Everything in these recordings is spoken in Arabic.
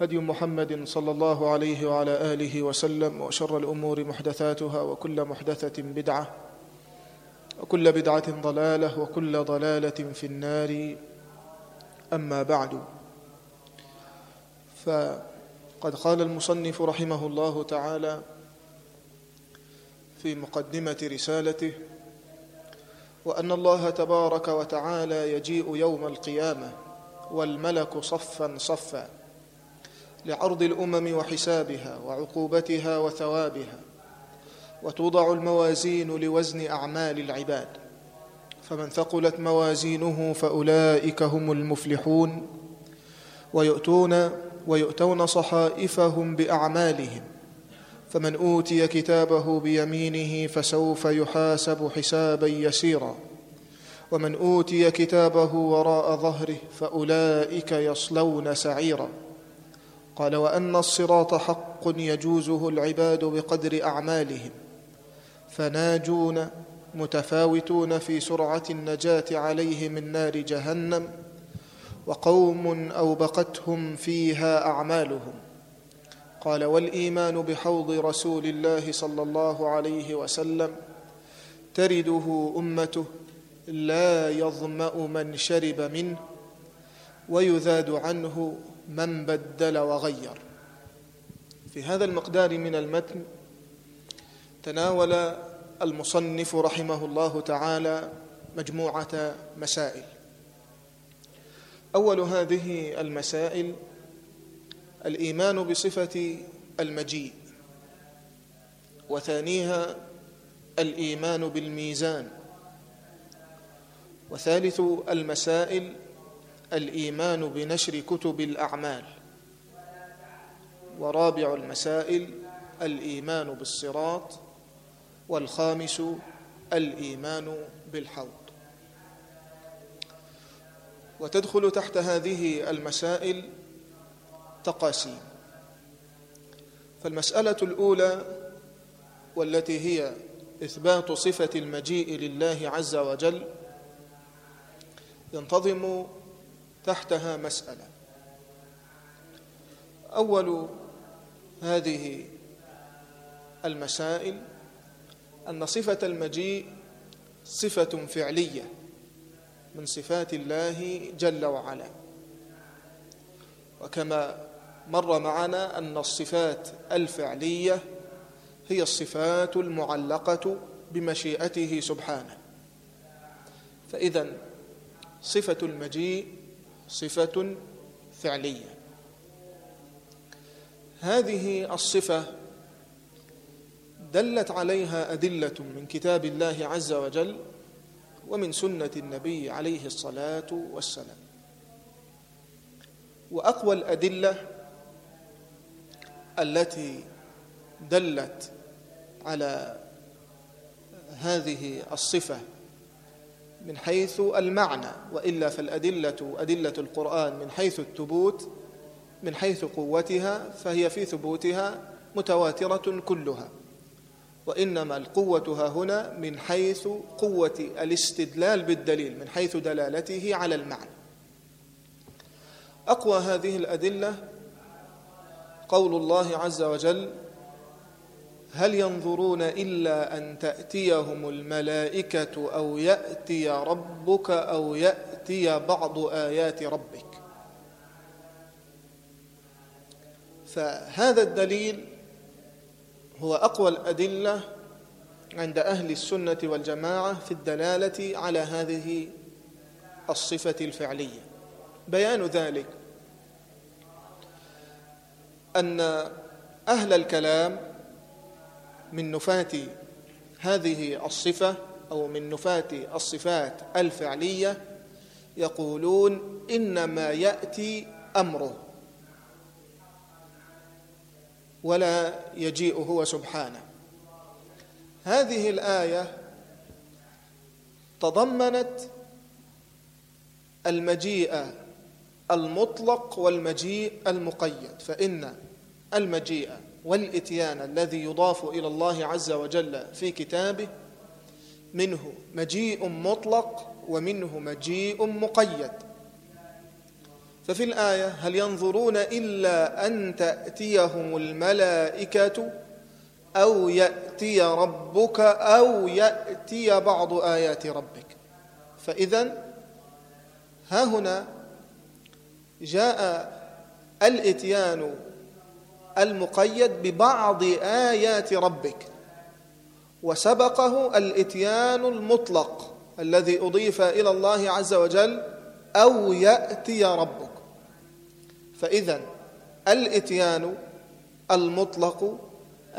هدي محمد صلى الله عليه وعلى آله وسلم وشر الأمور محدثاتها وكل محدثة بدعة وكل بدعة ضلالة وكل ضلالة في النار. أما بعد فقد قال المصنف رحمه الله تعالى في مقدمة رسالته وأن الله تبارك وتعالى يجيء يوم القيامة والملك صفا صفا. لعرض الأمم وحسابها وعقوبتها وثوابها وتوضع الموازين لوزن أعمال العباد. فمن ثقلت موازينه فأولئك هم المفلحون ويؤتون ويؤتون صحائفهم بأعمالهم. فمن أوتي كتابه بيمينه فسوف يحاسب حسابا يسيرا. ومن أوتي كتابه وراء ظهره فأولئك يصلون سعيرا. قال وأن الصراط حق يجوزه العباد بقدر أعمالهم فناجون متفاوتون في سرعة النجاة عليه من نار جهنم وقوم أوبقتهم فيها أعمالهم. قال والإيمان بحوض رسول الله صلى الله عليه وسلم ترده أمته لا يظمأ من شرب منه ويذاد عنه من بدل وغير. في هذا المقدار من المتن تناول المصنف رحمه الله تعالى مجموعة مسائل. أول هذه المسائل الإيمان بصفة المجيء. وثانيها الإيمان بالميزان. وثالث المسائل الإيمان بنشر كتب الأعمال. ورابع المسائل الإيمان بالصراط. والخامس الإيمان بالحوض. وتدخل تحت هذه المسائل تقاسيم. فالمسألة الأولى والتي هي إثبات صفة المجيء لله عز وجل ينتظم تحتها مسألة. أول هذه المسائل أن صفة المجيء صفة فعلية من صفات الله جل وعلا. وكما مر معنا أن الصفات الفعلية هي الصفات المعلقة بمشيئته سبحانه. فإذا صفة المجيء صفة فعلية. هذه الصفة دلت عليها أدلة من كتاب الله عز وجل ومن سنة النبي عليه الصلاة والسلام. وأقوى الأدلة التي دلت على هذه الصفة من حيث المعنى وإلا فالأدلة أدلة القرآن من حيث الثبوت من حيث قوتها فهي في ثبوتها متواترة كلها. وإنما القوة ها هنا من حيث قوة الاستدلال بالدليل من حيث دلالته على المعنى. أقوى هذه الأدلة قول الله عز وجل هل ينظرون إلا أن تأتيهم الملائكة أو يأتي ربك أو يأتي بعض آيات ربك؟ فهذا الدليل هو أقوى الأدلة عند أهل السنة والجماعة في الدلالة على هذه الصفة الفعلية. بيان ذلك أن أهل الكلام من نفاة هذه الصفة أو من نفاة الصفات الفعلية يقولون إنما يأتي أمره ولا يجيء هو سبحانه. هذه الآية تضمنت المجيء المطلق والمجيء المقيد فإن المجيء والإتيان الذي يضاف إلى الله عز وجل في كتابه منه مجيء مطلق ومنه مجيء مقيد. ففي الآية هل ينظرون إلا أن تأتيهم الملائكة أو يأتي ربك أو يأتي بعض آيات ربك؟ فإذا ها هنا جاء الإتيان المقيد ببعض آيات ربك وسبقه الإتيان المطلق الذي أضيف إلى الله عز وجل أو يأتي ربك. فإذا الإتيان المطلق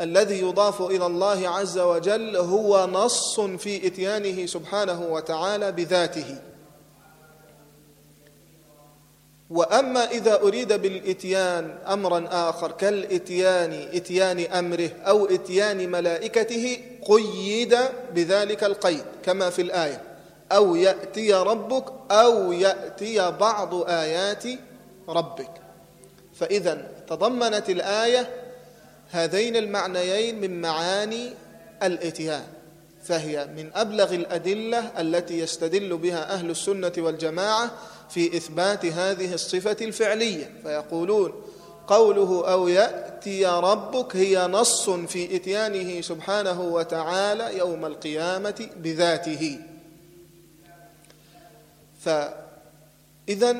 الذي يضاف إلى الله عز وجل هو نص في إتيانه سبحانه وتعالى بذاته. وأما إذا أريد بالإتيان امرا آخر كالإتيان إتيان أمره أو إتيان ملائكته قيد بذلك القيد كما في الآية. أو يأتي ربك أو يأتي بعض آيات ربك. فاذا تضمنت الآية هذين المعنيين من معاني الإتيان. فهي من أبلغ الأدلة التي يستدل بها أهل السنة والجماعة في إثبات هذه الصفة الفعلية فيقولون قوله أو يأتي ربك هي نص في إتيانه سبحانه وتعالى يوم القيامة بذاته. فإذا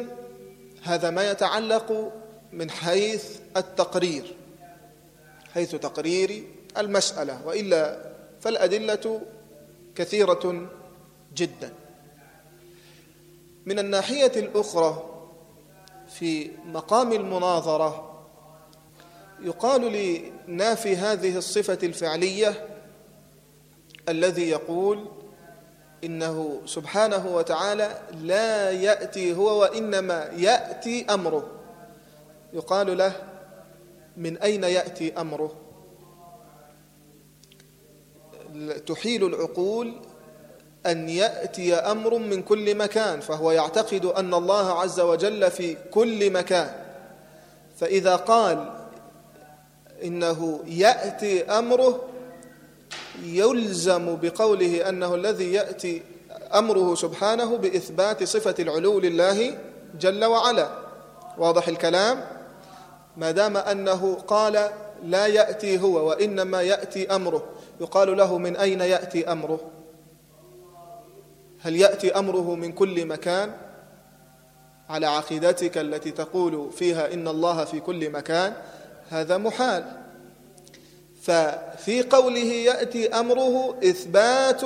هذا ما يتعلق من حيث التقرير حيث تقرير المسألة وإلا فالأدلة كثيرة جدا. من الناحية الأخرى في مقام المناظرة يقال لنافي هذه الصفة الفعلية الذي يقول إنه سبحانه وتعالى لا يأتي هو وإنما يأتي أمره. يقال له من أين يأتي أمره؟ تحيل العقول أن يأتي أمر من كل مكان فهو يعتقد أن الله عز وجل في كل مكان. فإذا قال إنه يأتي أمره يلزم بقوله أنه الذي يأتي أمره سبحانه بإثبات صفة العلو لله جل وعلا. واضح الكلام؟ ما دام أنه قال لا يأتي هو وإنما يأتي أمره يقال له من أين يأتي أمره؟ هل يأتي أمره من كل مكان؟ على عقيدتك التي تقول فيها إن الله في كل مكان هذا محال. ففي قوله يأتي أمره إثبات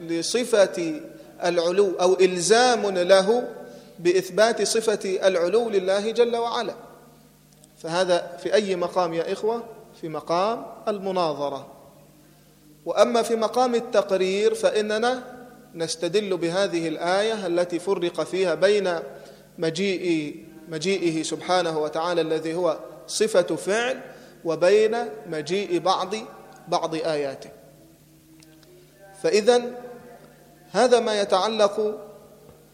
لصفة العلو أو إلزام له بإثبات صفة العلو لله جل وعلا. فهذا في أي مقام يا إخوة؟ في مقام المناظرة. وأما في مقام التقرير فإننا نستدل بهذه الآية التي فرق فيها بين مجيء مجيئه سبحانه وتعالى الذي هو صفة فعل وبين مجيء بعض بعض آياته. فإذا هذا ما يتعلق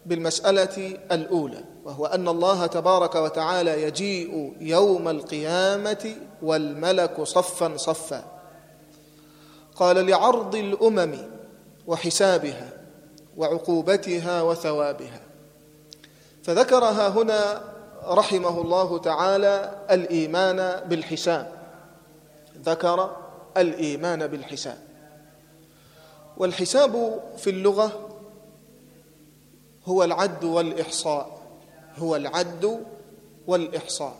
بالمسألة الأولى وهو أن الله تبارك وتعالى يجيء يوم القيامة والملك صفا صفا. قال لعرض الأمم وحسابها وعقوبتها وثوابها. فذكرها هنا رحمه الله تعالى الإيمان بالحساب. ذكر الإيمان بالحساب. والحساب في اللغة هو العد والإحصاء. هو العد والإحصاء.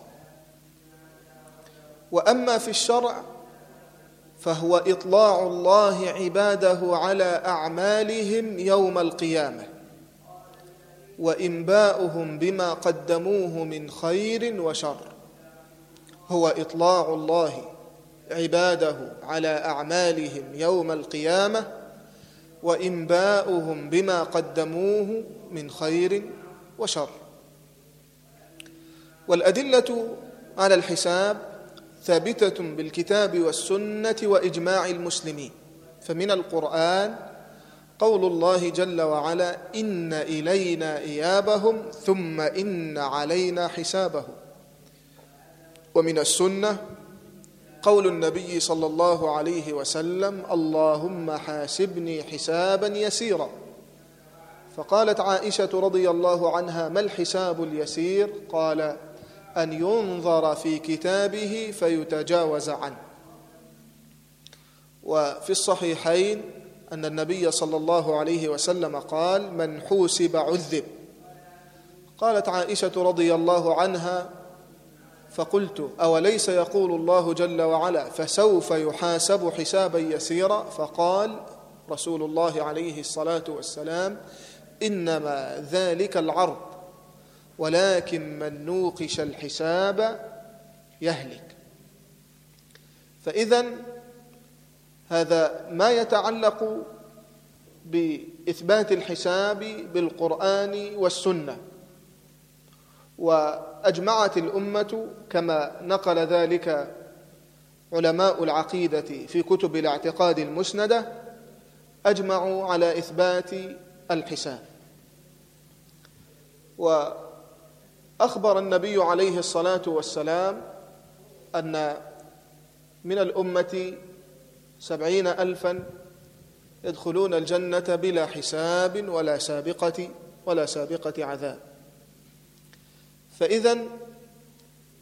وأما في الشرع فهو إطلاع الله عباده على أعمالهم يوم القيامة. وإنباؤهم بما قدموه من خير وشر. هو إطلاع الله عباده على أعمالهم يوم القيامة. وإنباؤهم بما قدموه من خير وشر. والأدلة على الحساب ثابتة بالكتاب والسنة وإجماع المسلمين. فمن القرآن قول الله جل وعلا إن إلينا إيابهم ثم إن علينا حسابهم. ومن السنة قول النبي صلى الله عليه وسلم اللهم حاسبني حسابا يسيرا. فقالت عائشة رضي الله عنها ما الحساب اليسير؟ قال أن ينظر في كتابه فيتجاوز عنه. وفي الصحيحين أن النبي صلى الله عليه وسلم قال من حوسب عذب قالت عائشة رضي الله عنها فقلت أوليس يقول الله جل وعلا فسوف يحاسب حسابا يسيرا؟ فقال رسول الله عليه الصلاة والسلام إنما ذلك العرض ولكن من نوقش الحساب يهلك. فإذا هذا ما يتعلق بإثبات الحساب بالقرآن والسنة وأجمعت الأمة كما نقل ذلك علماء العقيدة في كتب الاعتقاد المسندة أجمعوا على إثبات الحساب. واخبر النبي عليه الصلاة والسلام أن من الأمة سبعين ألفا يدخلون الجنة بلا حساب ولا سابقة ولا سابقة عذاب. فإذا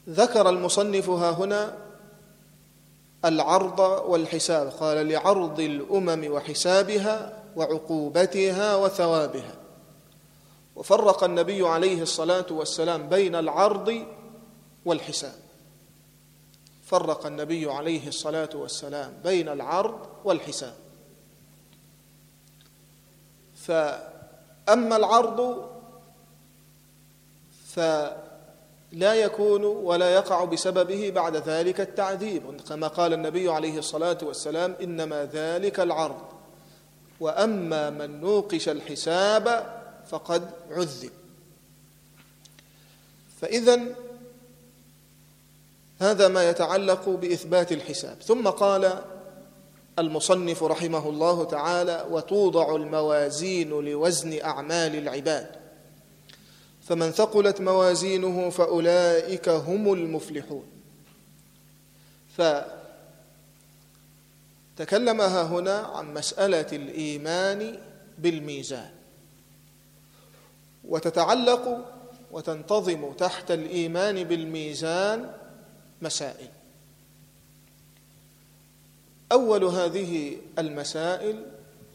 ذكر المصنف ها هنا العرض والحساب قال لعرض الأمم وحسابها وعقوبتها وثوابها. وفرق النبي عليه الصلاة والسلام بين العرض والحساب. فرق النبي عليه الصلاة والسلام بين العرض والحساب. فأما العرض فلا يكون ولا يقع بسببه بعد ذلك التعذيب كما قال النبي عليه الصلاة والسلام إنما ذلك العرض. وأما من نوقش الحساب فقد عذب. فاذا هذا ما يتعلق بإثبات الحساب. ثم قال المصنف رحمه الله تعالى وتوضع الموازين لوزن أعمال العباد فمن ثقلت موازينه فأولئك هم المفلحون. فتكلم هنا عن مسألة الإيمان بالميزان. وتتعلق وتنتظم تحت الإيمان بالميزان مسائل. أول هذه المسائل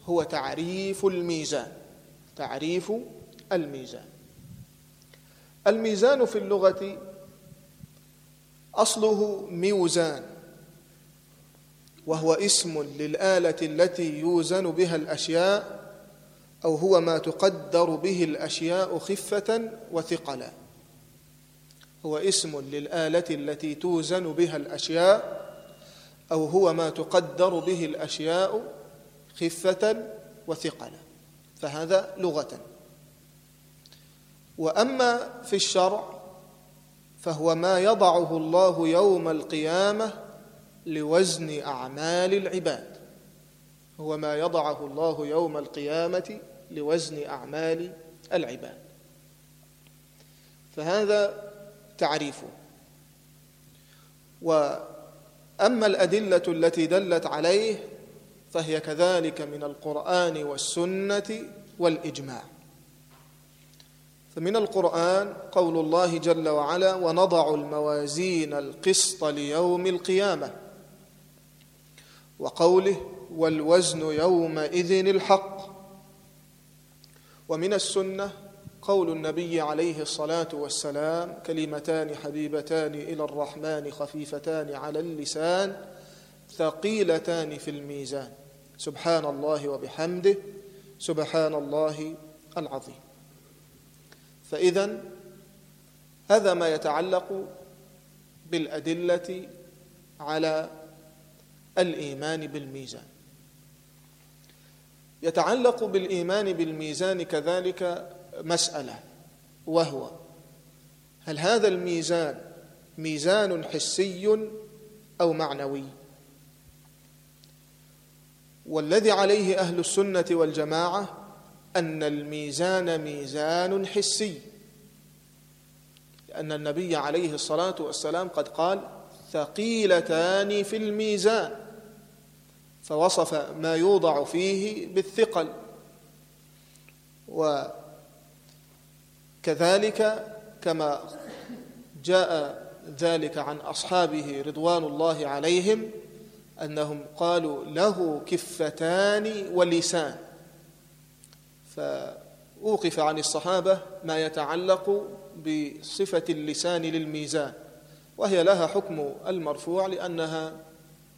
هو تعريف الميزان. تعريف الميزان. الميزان في اللغة أصله ميوزان وهو اسم للآلة التي يوزن بها الأشياء أو هو ما تقدر به الأشياء خفة وثقلا. هو اسم للآلة التي توزن بها الأشياء أو هو ما تقدر به الأشياء خفة وثقلا. فهذا لغة. وأما في الشرع فهو ما يضعه الله يوم القيامة لوزن أعمال العباد. هو ما يضعه الله يوم القيامة لوزن أعمال العباد. فهذا تعريفه. وأما الأدلة التي دلت عليه فهي كذلك من القرآن والسنة والإجماع. فمن القرآن قول الله جل وعلا ونضع الموازين القسط ليوم القيامة وقوله والوزن يومئذ الحق ومن السنة قول النبي عليه الصلاة والسلام كلمتان حبيبتان إلى الرحمن خفيفتان على اللسان ثقيلتان في الميزان. سبحان الله وبحمده سبحان الله العظيم. فاذا هذا ما يتعلق بالأدلة على الإيمان بالميزان. يتعلق بالإيمان بالميزان كذلك مسألة وهو هل هذا الميزان ميزان حسي أو معنوي؟ والذي عليه أهل السنة والجماعة أن الميزان ميزان حسي لأن النبي عليه الصلاة والسلام قد قال ثقيلتان في الميزان. فوصف ما يوضع فيه بالثقل. وكذلك كما جاء ذلك عن أصحابه رضوان الله عليهم أنهم قالوا له كفتان ولسان. فأوقف عن الصحابة ما يتعلق بصفة اللسان للميزان وهي لها حكم المرفوع لأنها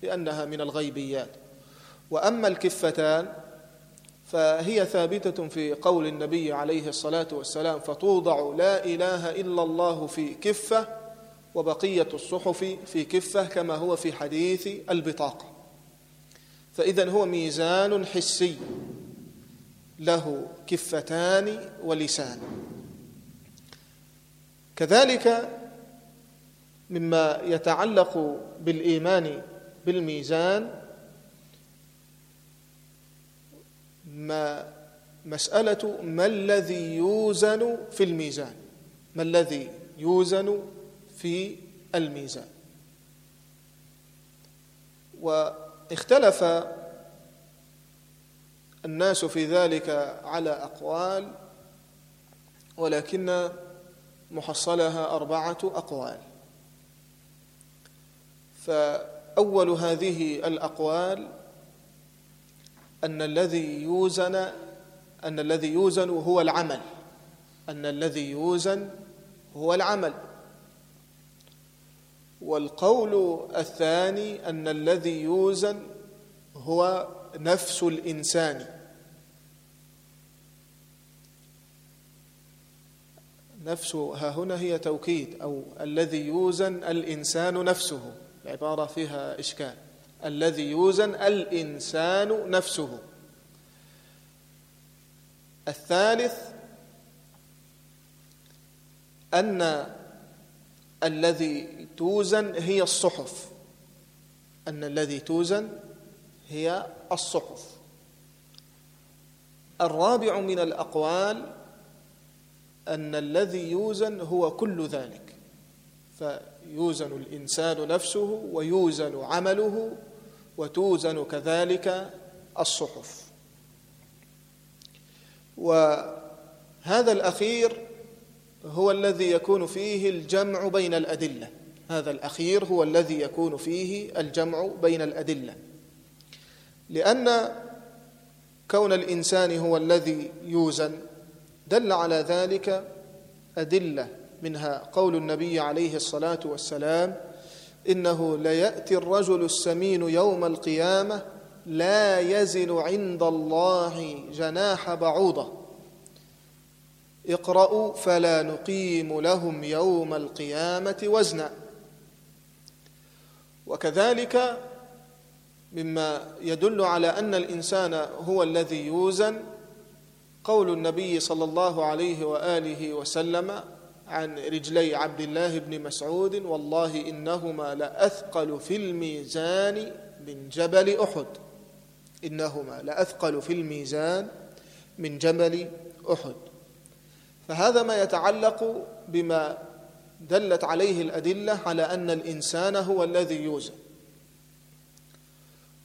لأنها من الغيبيات. وأما الكفتان فهي ثابتة في قول النبي عليه الصلاة والسلام فتوضع لا إله إلا الله في كفة وبقية الصحف في كفة كما هو في حديث البطاقة. فاذا هو ميزان حسي له كفتان ولسان. كذلك مما يتعلق بالإيمان بالميزان ما مسألة ما الذي يوزن في الميزان؟ ما الذي يوزن في الميزان؟ واختلف الناس في ذلك على أقوال ولكن محصلها أربعة أقوال. فأول هذه الأقوال أن الذي يوزن أن الذي يوزن هو العمل. أن الذي يوزن هو العمل. والقول الثاني أن الذي يوزن هو نفس الإنسان. نفس ها هنا هي توكيد أو الذي يوزن الإنسان نفسه. العبارة فيها إشكال. الذي يوزن الإنسان نفسه. الثالث أن الذي توزن هي الصحف. أن الذي توزن هي الصحف. الرابع من الأقوال أن الذي يوزن هو كل ذلك. فيوزن الإنسان نفسه ويوزن عمله وتوزن كذلك الصحف. وهذا الأخير هو الذي يكون فيه الجمع بين الأدلة. هذا الأخير هو الذي يكون فيه الجمع بين الأدلة. لأن كون الإنسان هو الذي يوزن دل على ذلك أدلة منها قول النبي عليه الصلاة والسلام إنه ليأتي الرجل السمين يوم القيامة لا يزن عند الله جناح بعوضة. اقرأوا فلا نقيم لهم يوم القيامة وزنا. وكذلك مما يدل على أن الإنسان هو الذي يوزن قول النبي صلى الله عليه وآله وسلم عن رجلي عبد الله بن مسعود والله إنهما لأثقل في الميزان من جبل أحد. إنهما لأثقل في الميزان من جبل أحد. فهذا ما يتعلق بما دلت عليه الأدلة على أن الإنسان هو الذي يوزن.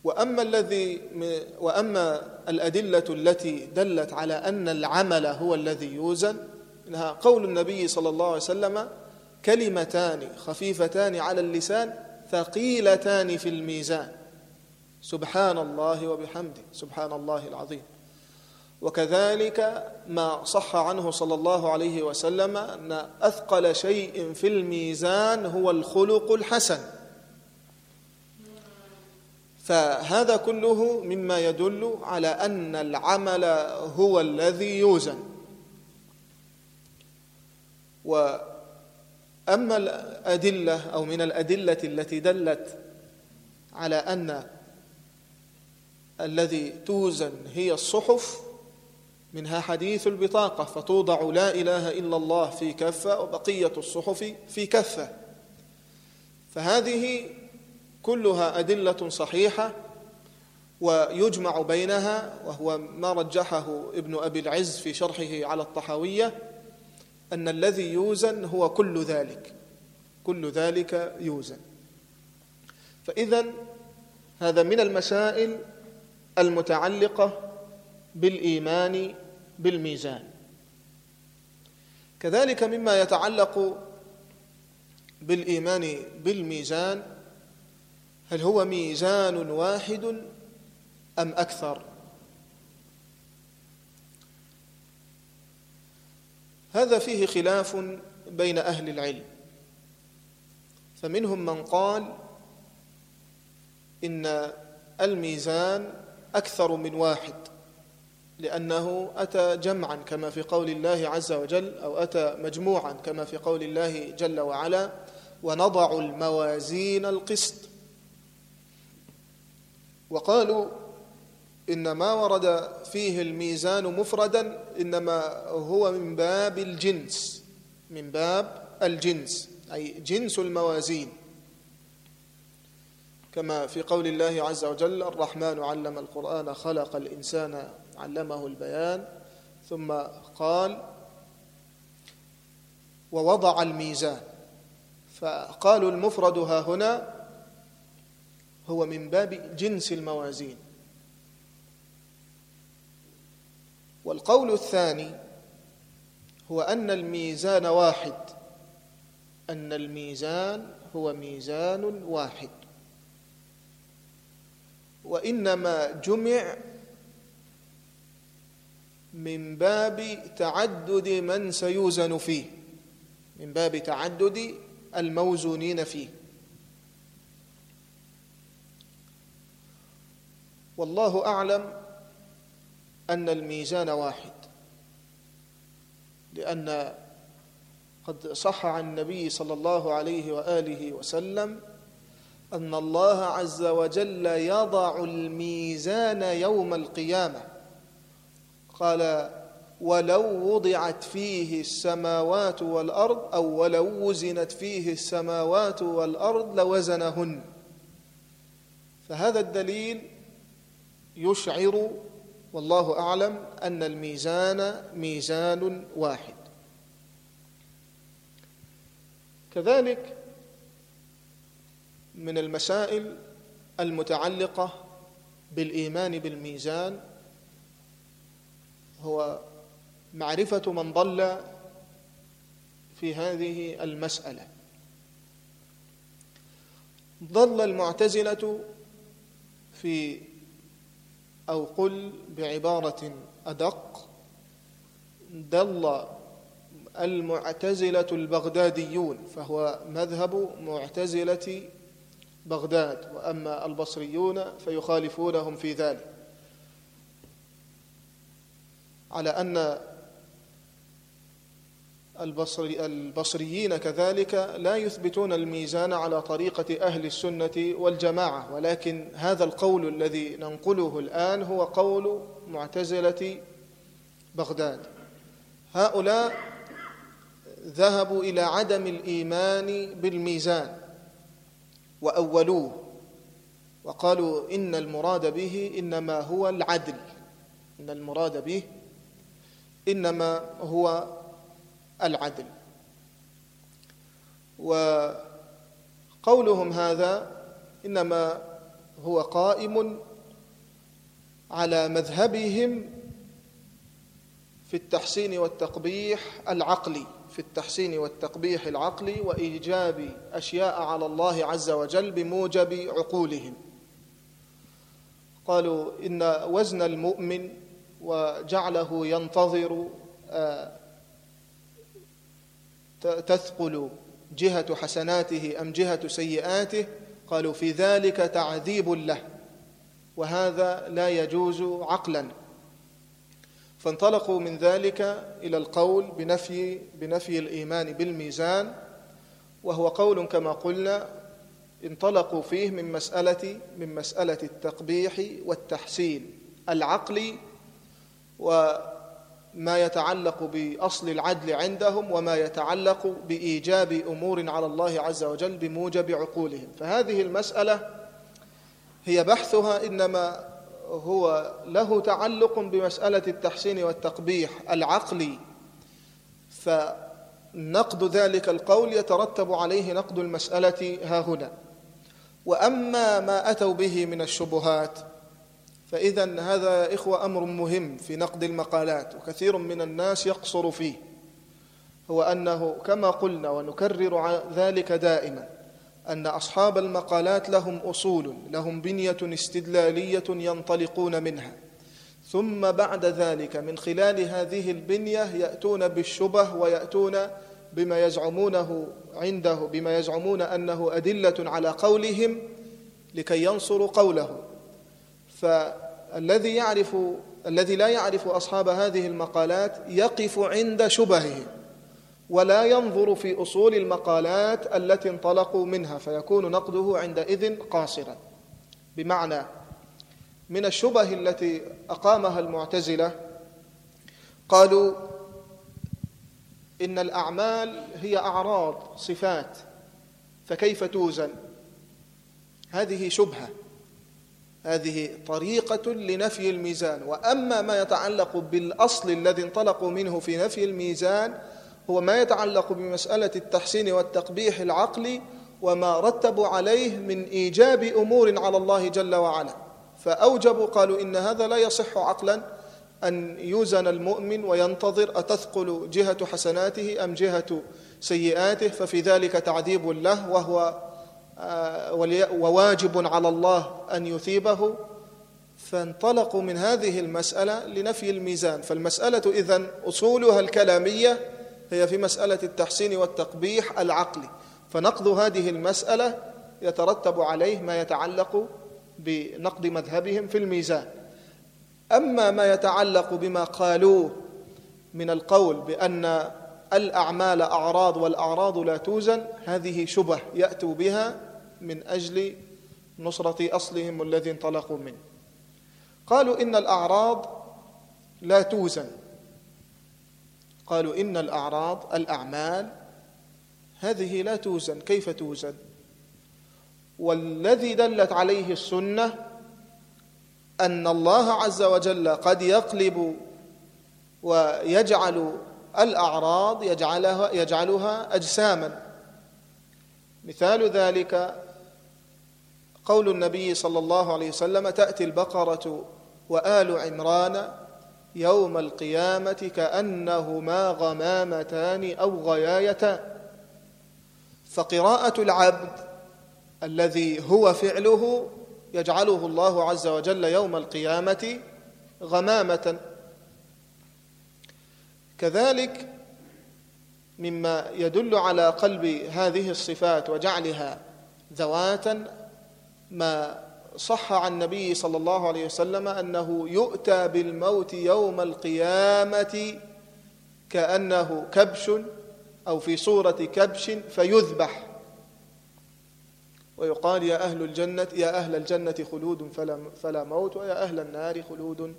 وأما الذي وأما الأدلة التي دلت على أن العمل هو الذي يوزن إنها قول النبي صلى الله عليه وسلم كلمتان خفيفتان على اللسان ثقيلتان في الميزان. سبحان الله وبحمده. سبحان الله العظيم. وكذلك ما صح عنه صلى الله عليه وسلم أن أثقل شيء في الميزان هو الخلق الحسن. فهذا كله مما يدل على أن العمل هو الذي يوزن. وأما الأدلة أو من الأدلة التي دلت على أن الذي توزن هي الصحف منها حديث البطاقة فتوضع لا إله إلا الله في كفة وبقية الصحف في كفة. فهذه كلها أدلة صحيحة ويجمع بينها وهو ما رجحه ابن أبي العز في شرحه على الطحاوية أن الذي يوزن هو كل ذلك. كل ذلك يوزن. فإذا هذا من المسائل المتعلقة بالإيمان بالميزان. كذلك مما يتعلق بالإيمان بالميزان هل هو ميزان واحد أم أكثر؟ هذا فيه خلاف بين أهل العلم. فمنهم من قال إن الميزان أكثر من واحد لأنه أتى جمعا كما في قول الله عز وجل أو أتى مجموعا كما في قول الله جل وعلا ونضع الموازين القسط. وقالوا إن ما ورد فيه الميزان مفردا إنما هو من باب الجنس من باب الجنس أي جنس الموازين. كما في قول الله عز وجل الرحمن علم القرآن خلق الإنسان علمه البيان ثم قال ووضع الميزان. فقالوا المفرد ها هنا هو من باب جنس الموازين. والقول الثاني هو أن الميزان واحد أن الميزان هو ميزان واحد. وإنما جمع من باب تعدد من سيوزن فيه من باب تعدد الموزونين فيه. والله أعلم أن الميزان واحد. لأن قد صح عن النبي صلى الله عليه وآله وسلم أن الله عز وجل يضع الميزان يوم القيامة. قال ولو وضعت فيه السماوات والأرض أو ولو وزنت فيه السماوات والأرض لوزنهن. فهذا الدليل يشعر والله أعلم أن الميزان ميزان واحد. كذلك من المسائل المتعلقة بالإيمان بالميزان هو معرفة من ضل في هذه المسألة. ضل المعتزلة في أو قل بعبارة أدق ضل المعتزلة البغداديون فهو مذهب معتزلة بغداد وأما البصريون فيخالفونهم في ذلك. على أن البصري البصريين كذلك لا يثبتون الميزان على طريقة أهل السنة والجماعة ولكن هذا القول الذي ننقله الآن هو قول معتزلة بغداد. هؤلاء ذهبوا إلى عدم الإيمان بالميزان وأولوه وقالوا إن المراد به إنما هو العدل إن المراد به إنما هو العدل. وقولهم هذا إنما هو قائم على مذهبهم في التحسين والتقبيح العقلي في التحسين والتقبيح العقلي وإيجاب أشياء على الله عز وجل بموجب عقولهم. قالوا إن وزن المؤمن وجعله ينتظر آه، تثقل جهة حسناته أم جهة سيئاته؟ قالوا في ذلك تعذيب له وهذا لا يجوز عقلا. فانطلقوا من ذلك إلى القول بنفي بنفي الإيمان بالميزان وهو قول كما قلنا انطلقوا فيه من مسألة من مسألة التقبيح والتحسين العقلي وما يتعلق بأصل العدل عندهم وما يتعلق بإيجاب أمور على الله عز وجل بموجب عقولهم. فهذه المسألة هي بحثها إنما هو له تعلق بمسألة التحسين والتقبيح العقلي. فنقد ذلك القول يترتب عليه نقد المسألة ها هنا. وأما ما أتوا به من الشبهات فإذا هذا يا إخوة أمر مهم في نقد المقالات وكثير من الناس يقصر فيه. هو أنه كما قلنا ونكرر ذلك دائما أن أصحاب المقالات لهم أصول لهم بنية استدلالية ينطلقون منها. ثم بعد ذلك من خلال هذه البنية يأتون بالشبه ويأتون بما يزعمونه عنده بما يزعمون أنه أدلة على قولهم لكي ينصروا قوله. فالذي يعرف الذي لا يعرف أصحاب هذه المقالات يقف عند شبههم ولا ينظر في أصول المقالات التي انطلقوا منها فيكون نقده عندئذ قاصرا. بمعنى من الشبه التي أقامها المعتزلة قالوا إن الأعمال هي أعراض صفات فكيف توزن؟ هذه شبهة. هذه طريقة لنفي الميزان. وأما ما يتعلق بالأصل الذي انطلقوا منه في نفي الميزان هو ما يتعلق بمسألة التحسين والتقبيح العقلي وما رتبوا عليه من إيجاب أمور على الله جل وعلا. فأوجبوا قالوا إن هذا لا يصح عقلا أن يوزن المؤمن وينتظر أتثقل جهة حسناته أم جهة سيئاته ففي ذلك تعذيب له وهو وواجب على الله أن يثيبه. فانطلقوا من هذه المسألة لنفي الميزان. فالمسألة إذن أصولها الكلامية هي في مسألة التحسين والتقبيح العقلي. فنقض هذه المسألة يترتب عليه ما يتعلق بنقد مذهبهم في الميزان. أما ما يتعلق بما قالوه من القول بأن الأعمال أعراض والأعراض لا توزن. هذه شبه يأتوا بها من أجل نصرة أصلهم الذي انطلقوا منه. قالوا إن الأعراض لا توزن. قالوا إن الأعراض الأعمال هذه لا توزن. كيف توزن؟ والذي دلت عليه السنة أن الله عز وجل قد يقلب ويجعل الأعراض يجعلها, يجعلها أجساما. مثال ذلك قول النبي صلى الله عليه وسلم تأتي البقرة وآل عمران يوم القيامة كأنهما غمامتان أو غيايتان فقراءة العبد الذي هو فعله يجعله الله عز وجل يوم القيامة غمامة. كذلك مما يدل على قلب هذه الصفات وجعلها ذواتا ما صح عن النبي صلى الله عليه وسلم أنه يؤتى بالموت يوم القيامة كأنه كبش أو في صورة كبش فيذبح. ويقال يا أهل الجنة يا أهل الجنة خلود فلا فلا موت ويا أهل النار خلود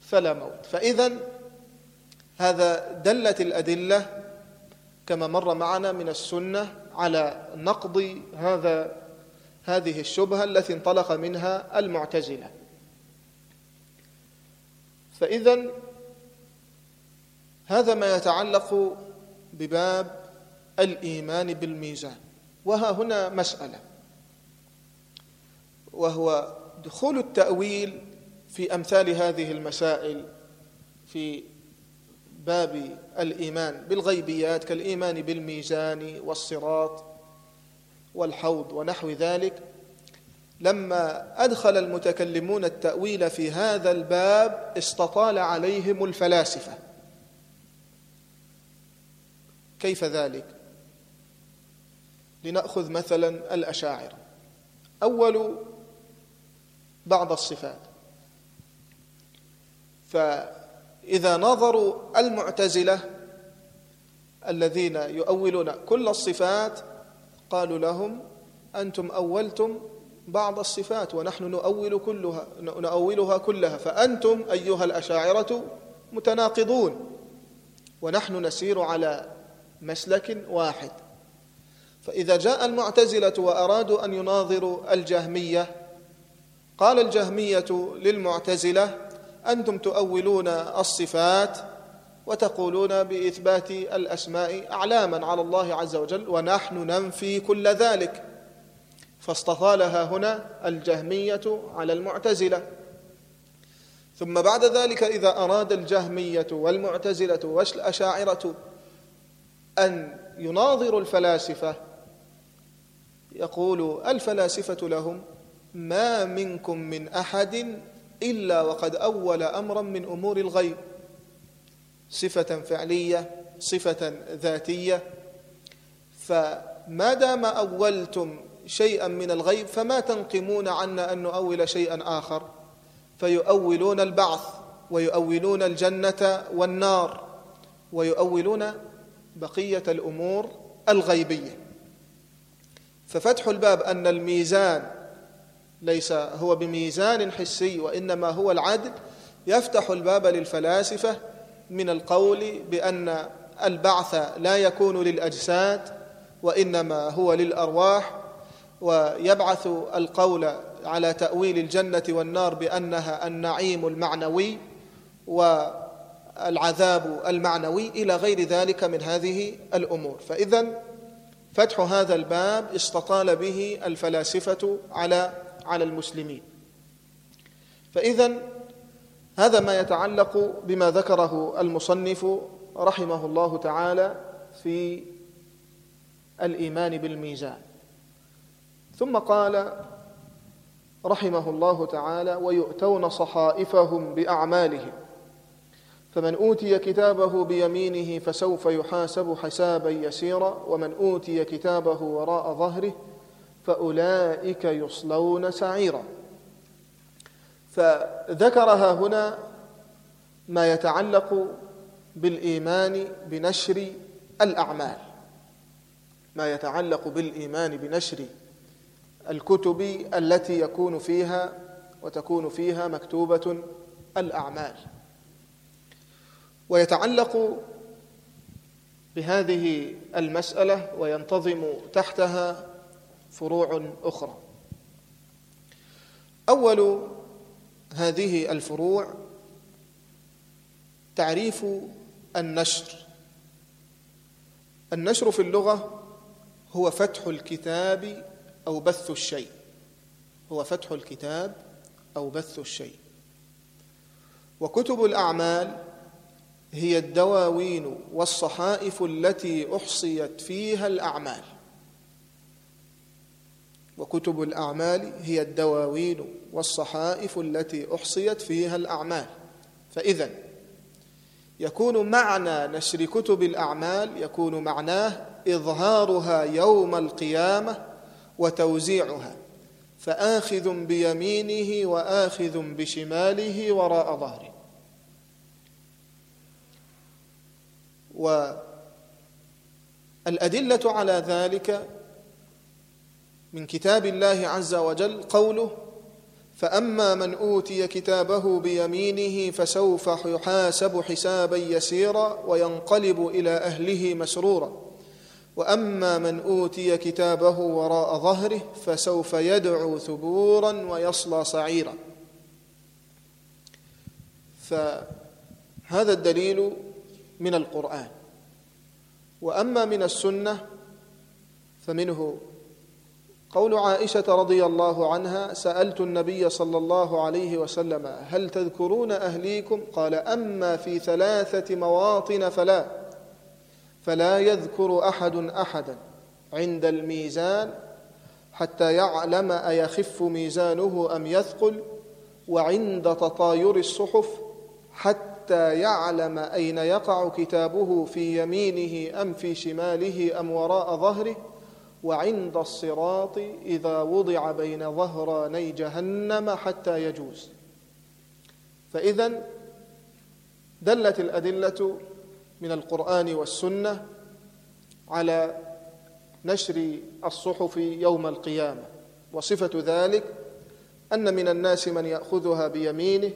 فلا موت. فاذا هذا دلت الأدلة كما مر معنا من السنة على نقض هذا هذه الشبهة التي انطلق منها المعتزلة. فإذا هذا ما يتعلق بباب الإيمان بالميزان وها هنا مسألة وهو دخول التأويل في أمثال هذه المسائل في باب الإيمان بالغيبيات كالإيمان بالميزان والصراط والحوض ونحو ذلك. لما أدخل المتكلمون التأويل في هذا الباب استطال عليهم الفلاسفة. كيف ذلك؟ لنأخذ مثلا الأشاعرة. أول بعض الصفات. فإذا نظروا المعتزلة الذين يؤولون كل الصفات قالوا لهم أنتم أولتم بعض الصفات ونحن نؤول كلها نؤولها كلها فأنتم أيها الأشاعرة متناقضون ونحن نسير على مسلك واحد. فإذا جاء المعتزلة وأرادوا أن يناظروا الجهمية قال الجهمية للمعتزلة أنتم تؤولون الصفات وتقولون بإثبات الأسماء أعلاما على الله عز وجل ونحن ننفي كل ذلك. فاستطالها هنا الجهمية على المعتزلة. ثم بعد ذلك إذا أراد الجهمية والمعتزلة والأشاعرة أن يناظروا الفلاسفة يقول الفلاسفة لهم ما منكم من أحد إلا وقد أول أمرا من أمور الغيب. صفة فعلية صفة ذاتية. فما دام أولتم شيئا من الغيب فما تنقمون عنا أن نؤول شيئا آخر. فيؤولون البعث ويؤولون الجنة والنار ويؤولون بقية الأمور الغيبية. ففتح الباب أن الميزان ليس هو بميزان حسي وإنما هو العدل. يفتح الباب للفلاسفة من القول بأن البعث لا يكون للأجساد وإنما هو للأرواح. ويبعث القول على تأويل الجنة والنار بأنها النعيم المعنوي والعذاب المعنوي إلى غير ذلك من هذه الأمور. فإذا فتح هذا الباب استطال به الفلاسفة على على المسلمين. فإذا هذا ما يتعلق بما ذكره المصنف رحمه الله تعالى في الإيمان بالميزان. ثم قال رحمه الله تعالى ويؤتون صحائفهم بأعمالهم فمن أوتي كتابه بيمينه فسوف يحاسب حسابا يسيرا ومن أوتي كتابه وراء ظهره فأولئك يصلون سعيرا. فذكرها هنا ما يتعلق بالإيمان بنشر الأعمال. ما يتعلق بالإيمان بنشر الكتب التي يكون فيها وتكون فيها مكتوبة الأعمال. ويتعلق بهذه المسألة وينتظم تحتها فروع أخرى. أول هذه الفروع تعريف النشر. النشر في اللغة هو فتح الكتاب أو بث الشيء. هو فتح الكتاب أو بث الشيء. وكتب الأعمال هي الدواوين والصحائف التي أحصيت فيها الأعمال. وكتب الأعمال هي الدواوين والصحائف التي أحصيت فيها الأعمال. فإذا يكون معنى نشر كتب الأعمال يكون معناه إظهارها يوم القيامة وتوزيعها. فآخذ بيمينه وآخذ بشماله وراء ظهره. والأدلة على ذلك من كتاب الله عز وجل قوله فأما من أوتي كتابه بيمينه فسوف يحاسب حسابا يسيرا وينقلب إلى أهله مسرورا. وأما من أوتي كتابه وراء ظهره فسوف يدعو ثبورا ويصلى سعيرا. فهذا الدليل من القرآن. وأما من السنة فمنه قول عائشة رضي الله عنها سألت النبي صلى الله عليه وسلم هل تذكرون أهليكم؟ قال أما في ثلاثة مواطن فلا فلا يذكر أحد أحدا عند الميزان حتى يعلم أيخف ميزانه أم يثقل وعند تطاير الصحف حتى يعلم أين يقع كتابه في يمينه أم في شماله أم وراء ظهره. وعند الصراط إذا وضع بين ظهراني جهنم حتى يجوز. فإذا دلت الأدلة من القرآن والسنة على نشر الصحف يوم القيامة وصفة ذلك أن من الناس من يأخذها بيمينه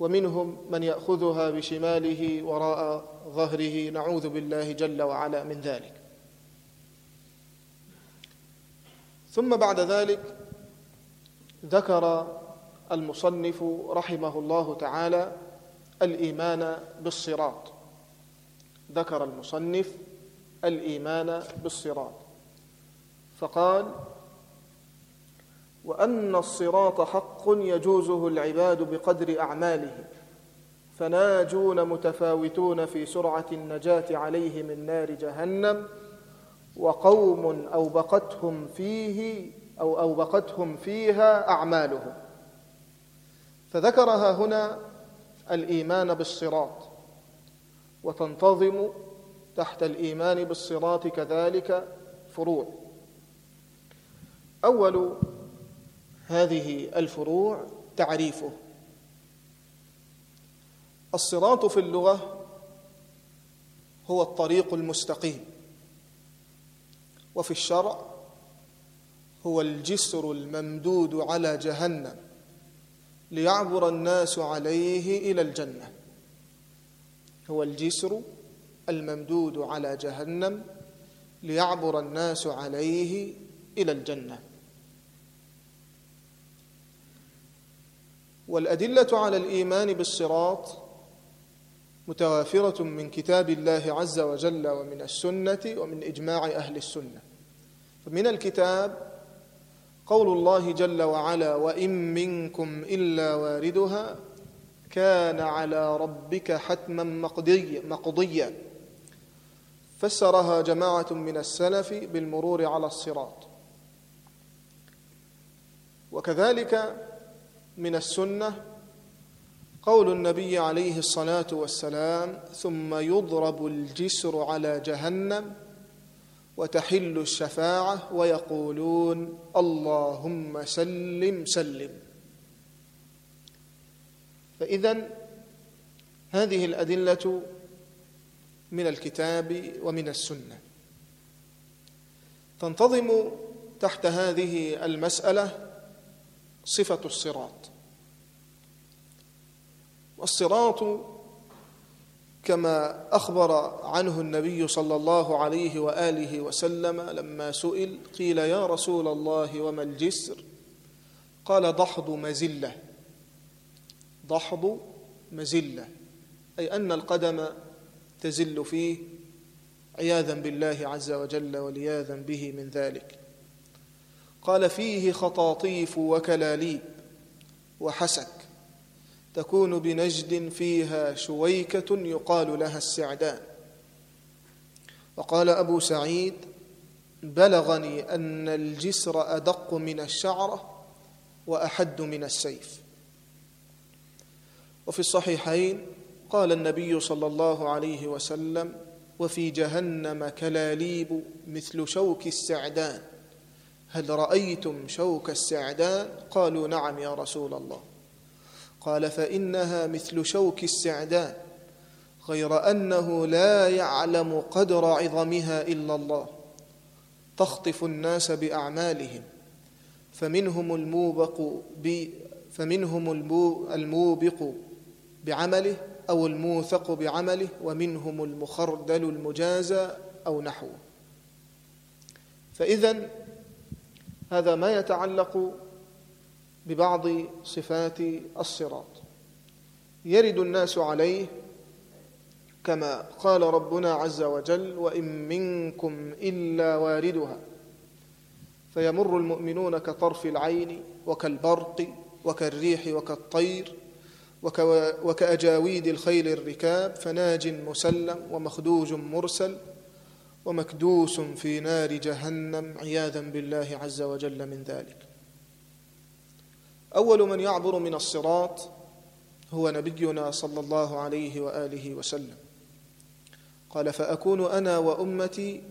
ومنهم من يأخذها بشماله وراء ظهره. نعوذ بالله جل وعلا من ذلك. ثم بعد ذلك ذكر المصنف رحمه الله تعالى الإيمان بالصراط. ذكر المصنف الإيمان بالصراط. فقال وأن الصراط حق يجوزه العباد بقدر اعمالهم فناجون متفاوتون في سرعة النجاة عليه من نار جهنم وقوم أوبقتهم فيه أو أوبقتهم فيها أعمالهم. فذكرها هنا الإيمان بالصراط وتنتظم تحت الإيمان بالصراط كذلك فروع. أول هذه الفروع تعريفه. الصراط في اللغة هو الطريق المستقيم. وفي الشرع هو الجسر الممدود على جهنم ليعبر الناس عليه إلى الجنة. هو الجسر الممدود على جهنم ليعبر الناس عليه إلى الجنة. والأدلة على الإيمان بالصراط متوافره من كتاب الله عز وجل ومن السنة ومن إجماع أهل السنة. فمن الكتاب قول الله جل وعلا وإن منكم إلا واردها كان على ربك حتما مقضي مقضيا فسرها جماعة من السلف بالمرور على الصراط. وكذلك من السنة قول النبي عليه الصلاة والسلام ثم يضرب الجسر على جهنم وتحل الشفاعة ويقولون اللهم سلم سلم. فاذا هذه الأدلة من الكتاب ومن السنة. تنتظم تحت هذه المسألة صفة الصراط. والصراط كما أخبر عنه النبي صلى الله عليه وآله وسلم لما سئل قيل يا رسول الله وما الجسر؟ قال دحض مزلة. دحض مزلة أي أن القدم تزل فيه عياذا بالله عز وجل ولياذا به من ذلك. قال فيه خطاطيف وكلاليب وحسك. تكون بنجد فيها شويكة يقال لها السعدان. وقال أبو سعيد بلغني أن الجسر أدق من الشعرة وأحد من السيف. وفي الصحيحين قال النبي صلى الله عليه وسلم وفي جهنم كلاليب مثل شوك السعدان. هل رأيتم شوك السعدان؟ قالوا نعم يا رسول الله. قال فإنها مثل شوك السعدان غير أنه لا يعلم قدر عظمها إلا الله تخطف الناس بأعمالهم فمنهم الموبق ب فمنهم الموبق بعمله أو الموثق بعمله ومنهم المخردل المجازى أو نحوه. فاذا هذا ما يتعلق ببعض صفات الصراط. يرد الناس عليه كما قال ربنا عز وجل وإن منكم إلا واردها فيمر المؤمنون كطرف العين وكالبرق وكالريح وكالطير وكأجاويد الخيل الركاب فناج مسلم ومخدوج مرسل ومكدوس في نار جهنم عياذا بالله عز وجل من ذلك. أول من يعبر من الصراط هو نبينا صلى الله عليه وآله وسلم. قال فأكون أنا وأمتي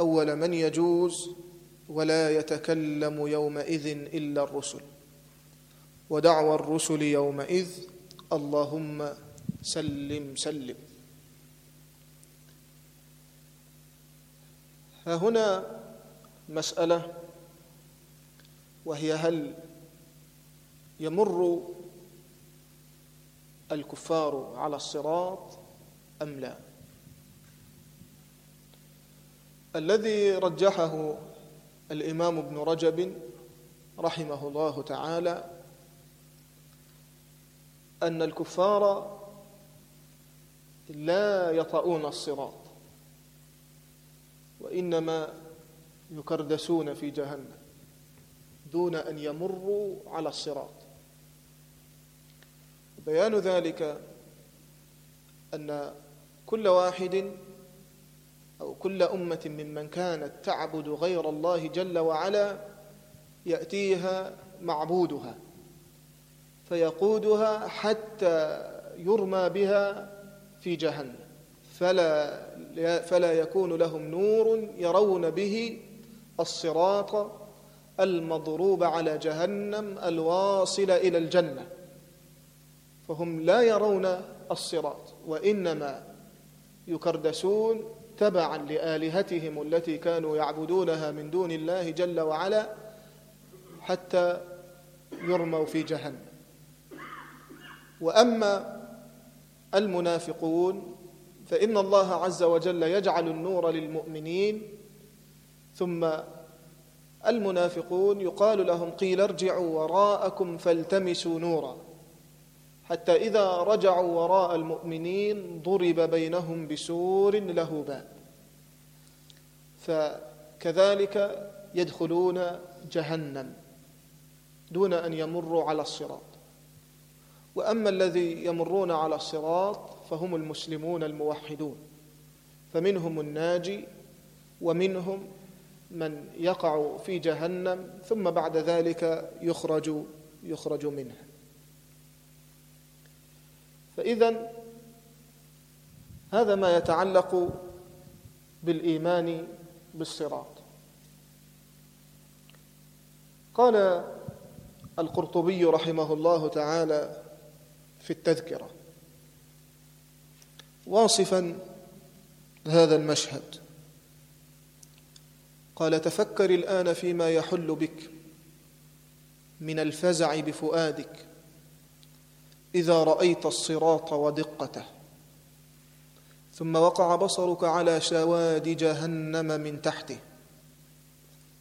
أول من يجوز ولا يتكلم يومئذ إلا الرسل. ودعوى الرسل يومئذ اللهم سلم سلم. ها هنا مسألة وهي هل يمر الكفار على الصراط أم لا؟ الذي رجحه الإمام ابن رجب رحمه الله تعالى أن الكفار لا يطؤون الصراط وإنما يكردسون في جهنم دون أن يمروا على الصراط. بيان ذلك أن كل واحد أو كل أمة ممن كانت تعبد غير الله جل وعلا يأتيها معبودها فيقودها حتى يرمى بها في جهنم. فلا فلا يكون لهم نور يرون به الصراط المضروب على جهنم الواصل إلى الجنة. فهم لا يرون الصراط وإنما يكردسون تبعا لآلهتهم التي كانوا يعبدونها من دون الله جل وعلا حتى يرموا في جهنم. وأما المنافقون فإن الله عز وجل يجعل النور للمؤمنين ثم المنافقون يقال لهم قيل ارجعوا وراءكم فالتمسوا نورا. حتى إذا رجعوا وراء المؤمنين ضرب بينهم بسور له باب. فكذلك يدخلون جهنم دون أن يمروا على الصراط. وأما الذي يمرون على الصراط فهم المسلمون الموحدون. فمنهم الناجي ومنهم من يقع في جهنم ثم بعد ذلك يخرج يخرج منها. فإذا هذا ما يتعلق بالإيمان بالصراط. قال القرطبي رحمه الله تعالى في التذكرة واصفا هذا المشهد. قال تفكر الآن فيما يحل بك من الفزع بفؤادك. إذا رأيت الصراط ودقته. ثم وقع بصرك على شواد جهنم من تحته.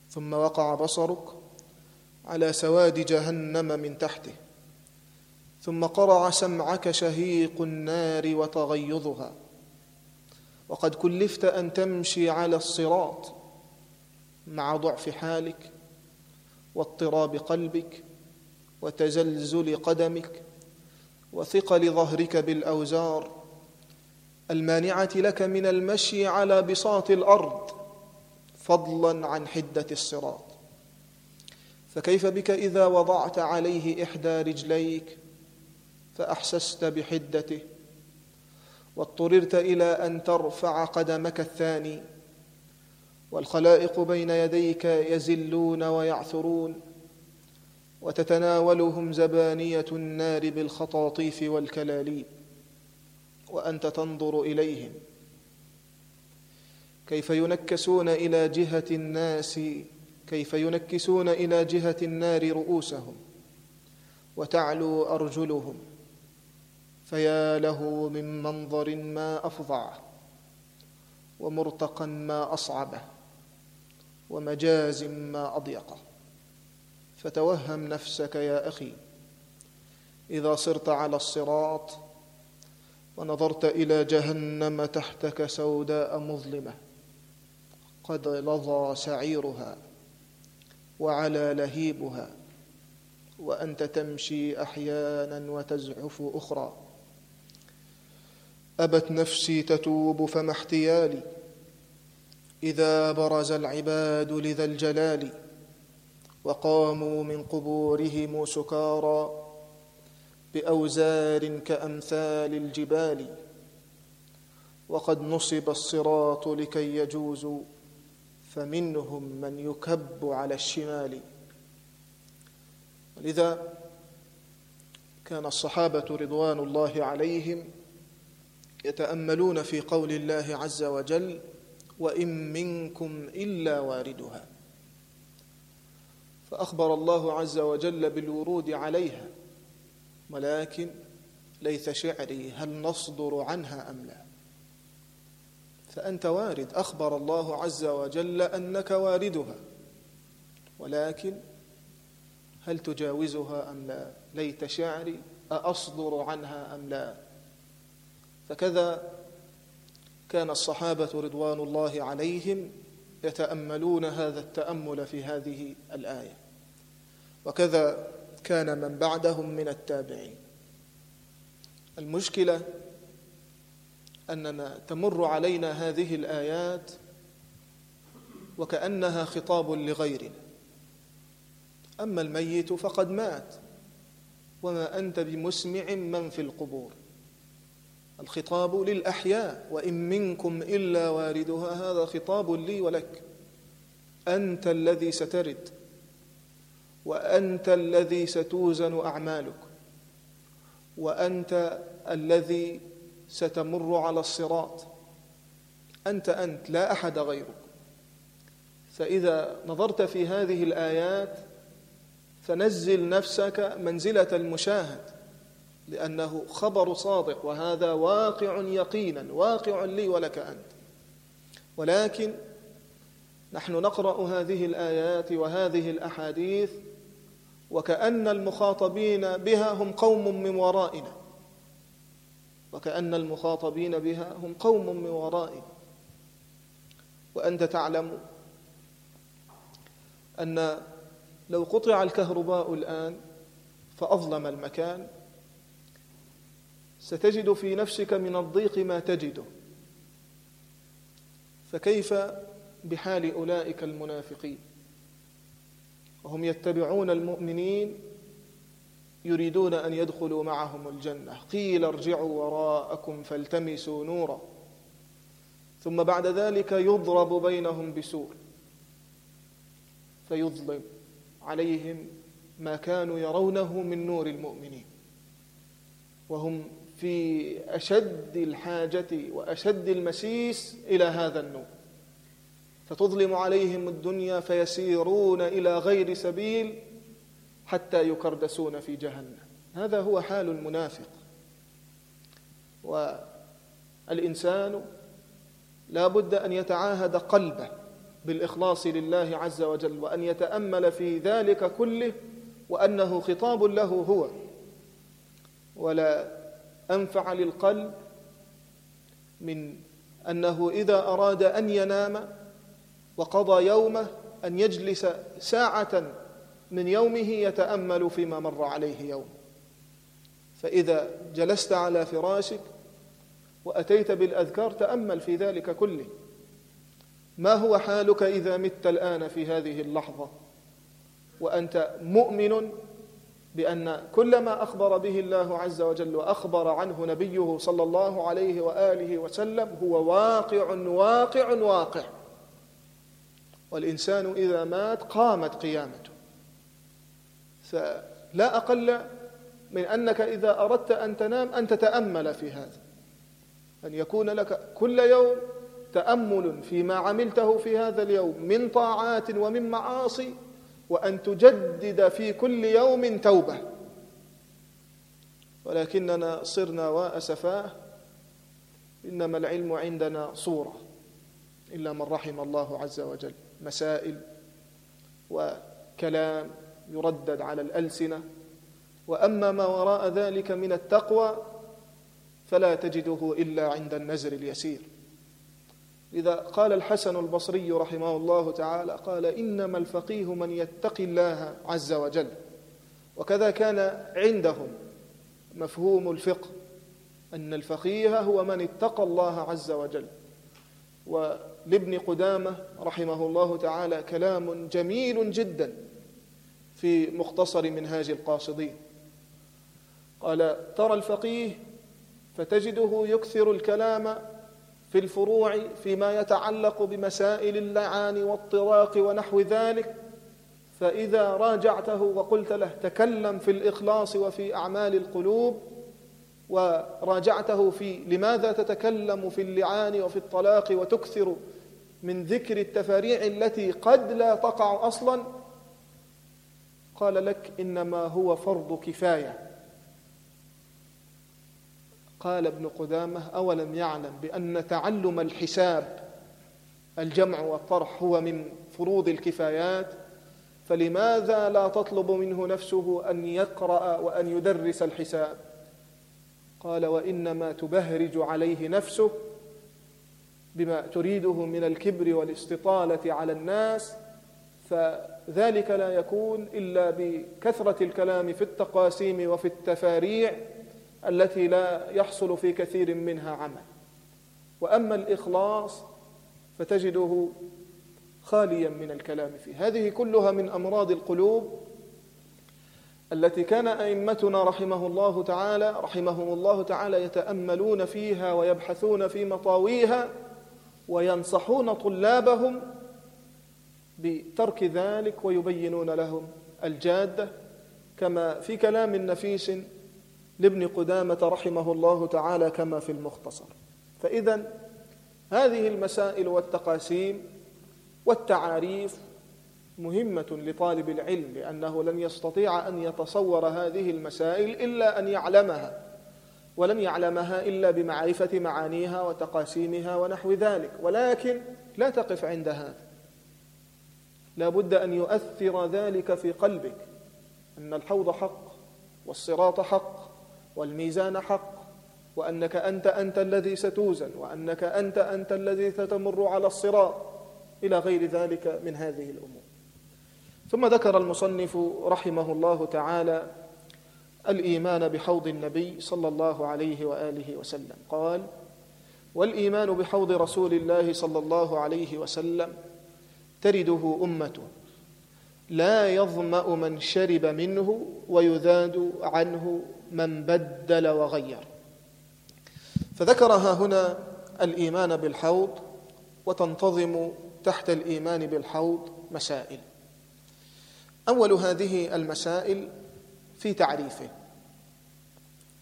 ثم وقع بصرك على سواد جهنم من تحته. ثم قرع سمعك شهيق النار وتغيظها. وقد كلفت أن تمشي على الصراط مع ضعف حالك واضطراب قلبك وتزلزل قدمك. وثقل ظهرك بالأوزار. المانعة لك من المشي على بساط الأرض فضلا عن حدة الصراط. فكيف بك إذا وضعت عليه إحدى رجليك؟ فأحسست بحدته. واضطررت إلى أن ترفع قدمك الثاني. والخلائق بين يديك يزلون ويعثرون. وتتناولهم زبانية النار بالخطاطيف والكلاليب وانت تنظر إليهم. كيف ينكسون إلى جهة الناس كيف ينكسون إلى جهة النار رؤوسهم وتعلو أرجلهم. فيا له من منظر ما افظعه ومرتقا ما اصعبه ومجاز ما اضيقه فتوهم نفسك يا أخي. إذا صرت على الصراط ونظرت إلى جهنم تحتك سوداء مظلمة قد لظى سعيرها وعلى لهيبها وأنت تمشي أحيانا وتزعف أخرى. أبت نفسي تتوب فما احتيالي إذا برز العباد لذا الجلال. وقاموا من قبورهم سكارى بأوزار كأمثال الجبال. وقد نصب الصراط لكي يجوزوا فمنهم من يكب على الشمال. ولذا كان الصحابة رضوان الله عليهم يتأملون في قول الله عز وجل وإن منكم إلا واردها. فأخبر الله عز وجل بالورود عليها. ولكن ليث شعري هل نصدر عنها أم لا؟ فأنت وارد. أخبر الله عز وجل أنك واردها. ولكن هل تجاوزها أم لا؟ ليت شعري أأصدر عنها أم لا؟ فكذا كان الصحابة رضوان الله عليهم يتأملون هذا التأمل في هذه الآية. وكذا كان من بعدهم من التابعين. المشكلة أننا تمر علينا هذه الآيات وكأنها خطاب لغيرنا. أما الميت فقد مات وما أنت بمسمع من في القبور. الخطاب للأحياء وإن منكم إلا واردها هذا خطاب لي ولك. أنت الذي سترد وأنت الذي ستوزن أعمالك وأنت الذي ستمر على الصراط. أنت أنت لا أحد غيرك. فإذا نظرت في هذه الآيات فنزل نفسك منزلة المشاهد. لأنه خبر صادق وهذا واقع يقينا واقع لي ولك أنت. ولكن نحن نقرأ هذه الآيات وهذه الأحاديث وكأن المخاطبين بها هم قوم من ورائنا. وكأن المخاطبين بها هم قوم من ورائنا. وأنت تعلم أن لو قطع الكهرباء الآن فأظلم المكان ستجد في نفسك من الضيق ما تجده. فكيف بحال أولئك المنافقين؟ وهم يتبعون المؤمنين يريدون أن يدخلوا معهم الجنة. قيل ارجعوا وراءكم فالتمسوا نورا. ثم بعد ذلك يضرب بينهم بسور. فيظلم عليهم ما كانوا يرونه من نور المؤمنين. وهم في أشد الحاجة وأشد المسيس إلى هذا النور فتظلم عليهم الدنيا فيسيرون إلى غير سبيل حتى يكردسون في جهنم. هذا هو حال المنافق. والإنسان لا بد أن يتعاهد قلبه بالإخلاص لله عز وجل وأن يتأمل في ذلك كله وأنه خطاب له هو ولا أنفع للقلب من أنه إذا أراد أن ينام وقضى يومه أن يجلس ساعة من يومه يتأمل فيما مر عليه يوم. فإذا جلست على فراشك وأتيت بالأذكار تأمل في ذلك كله. ما هو حالك إذا مت الآن في هذه اللحظة؟ وأنت مؤمن بأن كل ما أخبر به الله عز وجل وأخبر عنه نبيه صلى الله عليه وآله وسلم هو واقع واقع واقع. والإنسان إذا مات قامت قيامته. فلا أقل من أنك إذا أردت أن تنام أن تتأمل في هذا. أن يكون لك كل يوم تأمل فيما عملته في هذا اليوم من طاعات ومن معاصي وأن تجدد في كل يوم توبة. ولكننا صرنا وأسفاه إنما العلم عندنا صورة. إلا من رحم الله عز وجل. مسائل وكلام يردد على الألسنة. وأما ما وراء ذلك من التقوى فلا تجده إلا عند النزر اليسير. إذا قال الحسن البصري رحمه الله تعالى قال إنما الفقيه من يتقي الله عز وجل وكذا كان عندهم مفهوم الفقه أن الفقيه هو من اتقى الله عز وجل. ولابن قدامة رحمه الله تعالى كلام جميل جدا في مختصر منهاج القاصدين. قال ترى الفقيه فتجده يكثر الكلام في الفروع فيما يتعلق بمسائل اللعان والطراق ونحو ذلك فإذا راجعته وقلت له تكلم في الإخلاص وفي أعمال القلوب وراجعته في لماذا تتكلم في اللعان وفي الطلاق وتكثر من ذكر التفاريع التي قد لا تقع أصلا؟ قال لك إنما هو فرض كفاية. قال ابن قدامة أولم يعلم بأن تعلم الحساب الجمع والطرح هو من فروض الكفايات فلماذا لا تطلب منه نفسه أن يقرأ وأن يدرس الحساب؟ قال وإنما تبهرج عليه نفسه بما تريده من الكبر والاستطالة على الناس فذلك لا يكون إلا بكثرة الكلام في التقاسيم وفي التفاريع التي لا يحصل في كثير منها عمل. وأما الإخلاص فتجده خاليا من الكلام فيه. هذه كلها من أمراض القلوب التي كان أئمتنا رحمه الله تعالى رحمهم الله تعالى يتأملون فيها ويبحثون في مطاويها وينصحون طلابهم بترك ذلك ويبينون لهم الجادة. كما في كلام نفيس لابن قدامة رحمه الله تعالى كما في المختصر. فإذا هذه المسائل والتقاسيم والتعاريف مهمة لطالب العلم لأنه لن يستطيع أن يتصور هذه المسائل إلا أن يعلمها ولن يعلمها إلا بمعرفة معانيها وتقاسيمها ونحو ذلك ولكن لا تقف عند هذا. لا بد أن يؤثر ذلك في قلبك أن الحوض حق والصراط حق والميزان حق وأنك أنت أنت الذي ستوزن وأنك أنت أنت الذي ستمر على الصراط إلى غير ذلك من هذه الأمور. ثم ذكر المصنف رحمه الله تعالى الإيمان بحوض النبي صلى الله عليه وآله وسلم. قال والإيمان بحوض رسول الله صلى الله عليه وسلم ترده أمته لا يظمأ من شرب منه ويذاد عنه من بدل وغير. فذكرها هنا الإيمان بالحوض وتنتظم تحت الإيمان بالحوض مسائل. أول هذه المسائل في تعريفه.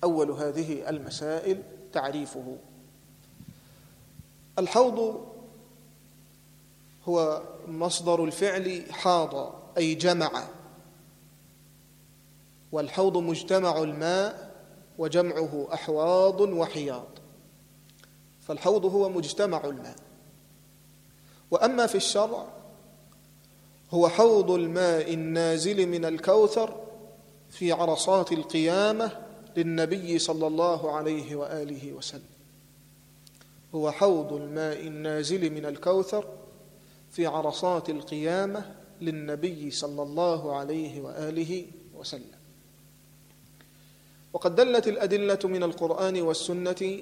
أول هذه المسائل تعريفه. الحوض هو مصدر الفعل حاض. أي جمع. والحوض مجتمع الماء وجمعه أحواض وحياض. فالحوض هو مجتمع الماء. وأما في الشرع هو حوض الماء النازل من الكوثر في عرصات القيامة للنبي صلى الله عليه وآله وسلم. هو حوض الماء النازل من الكوثر في عرصات القيامة للنبي صلى الله عليه وآله وسلم. وقد دلت الأدلة من القرآن والسنة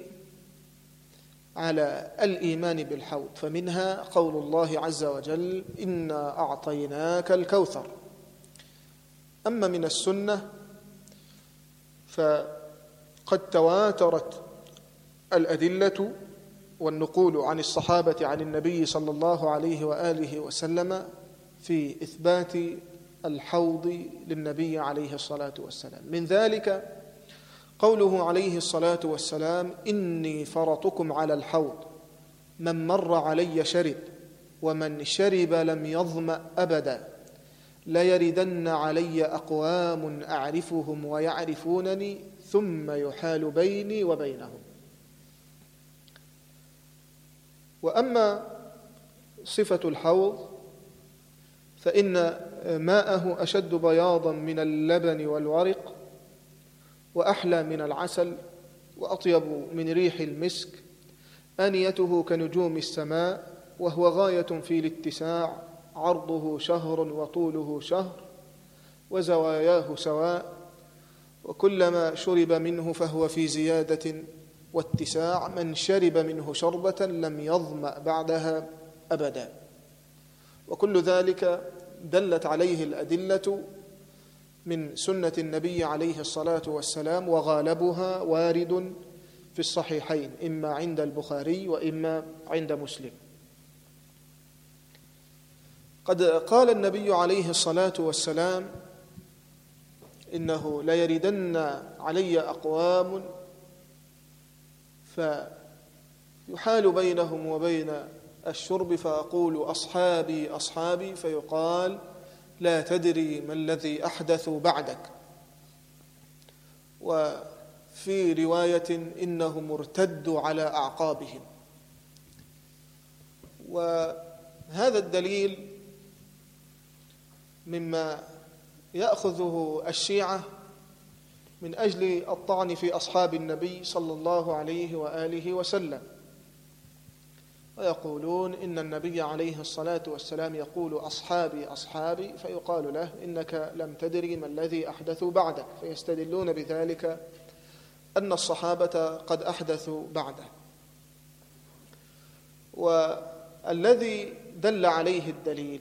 على الإيمان بالحوض فمنها قول الله عز وجل إنا أعطيناك الكوثر أما من السنة فقد تواترت الأدلة والنقول عن الصحابة عن النبي صلى الله عليه وآله وسلم في إثبات الحوض للنبي عليه الصلاة والسلام. من ذلك قوله عليه الصلاة والسلام إني فرطكم على الحوض من مر علي شرب ومن شرب لم يظمأ أبدا ليردن علي أقوام أعرفهم ويعرفونني ثم يحال بيني وبينهم. وأما صفة الحوض فإن ماءه أشد بياضا من اللبن والورق وأحلى من العسل وأطيب من ريح المسك آنيته كنجوم السماء وهو غاية في الاتساع عرضه شهر وطوله شهر وزواياه سواء وكلما شرب منه فهو في زيادة واتساع من شرب منه شربة لم يظمأ بعدها أبدا. وكل ذلك دلت عليه الأدلة من سنة النبي عليه الصلاة والسلام وغالبها وارد في الصحيحين إما عند البخاري وإما عند مسلم. قد قال النبي عليه الصلاة والسلام إنه ليردن علي أقوام فيحال بينهم وبين الشرب فأقول أصحابي أصحابي فيقال لا تدري ما الذي أحدثوا بعدك. وفي رواية إنهم ارتدوا على أعقابهم. وهذا الدليل مما يأخذه الشيعة من أجل الطعن في أصحاب النبي صلى الله عليه وآله وسلم. ويقولون إن النبي عليه الصلاة والسلام يقول أصحابي أصحابي فيقال له إنك لم تدري ما الذي احدثوا بعدك فيستدلون بذلك أن الصحابة قد أحدثوا بعده. والذي دل عليه الدليل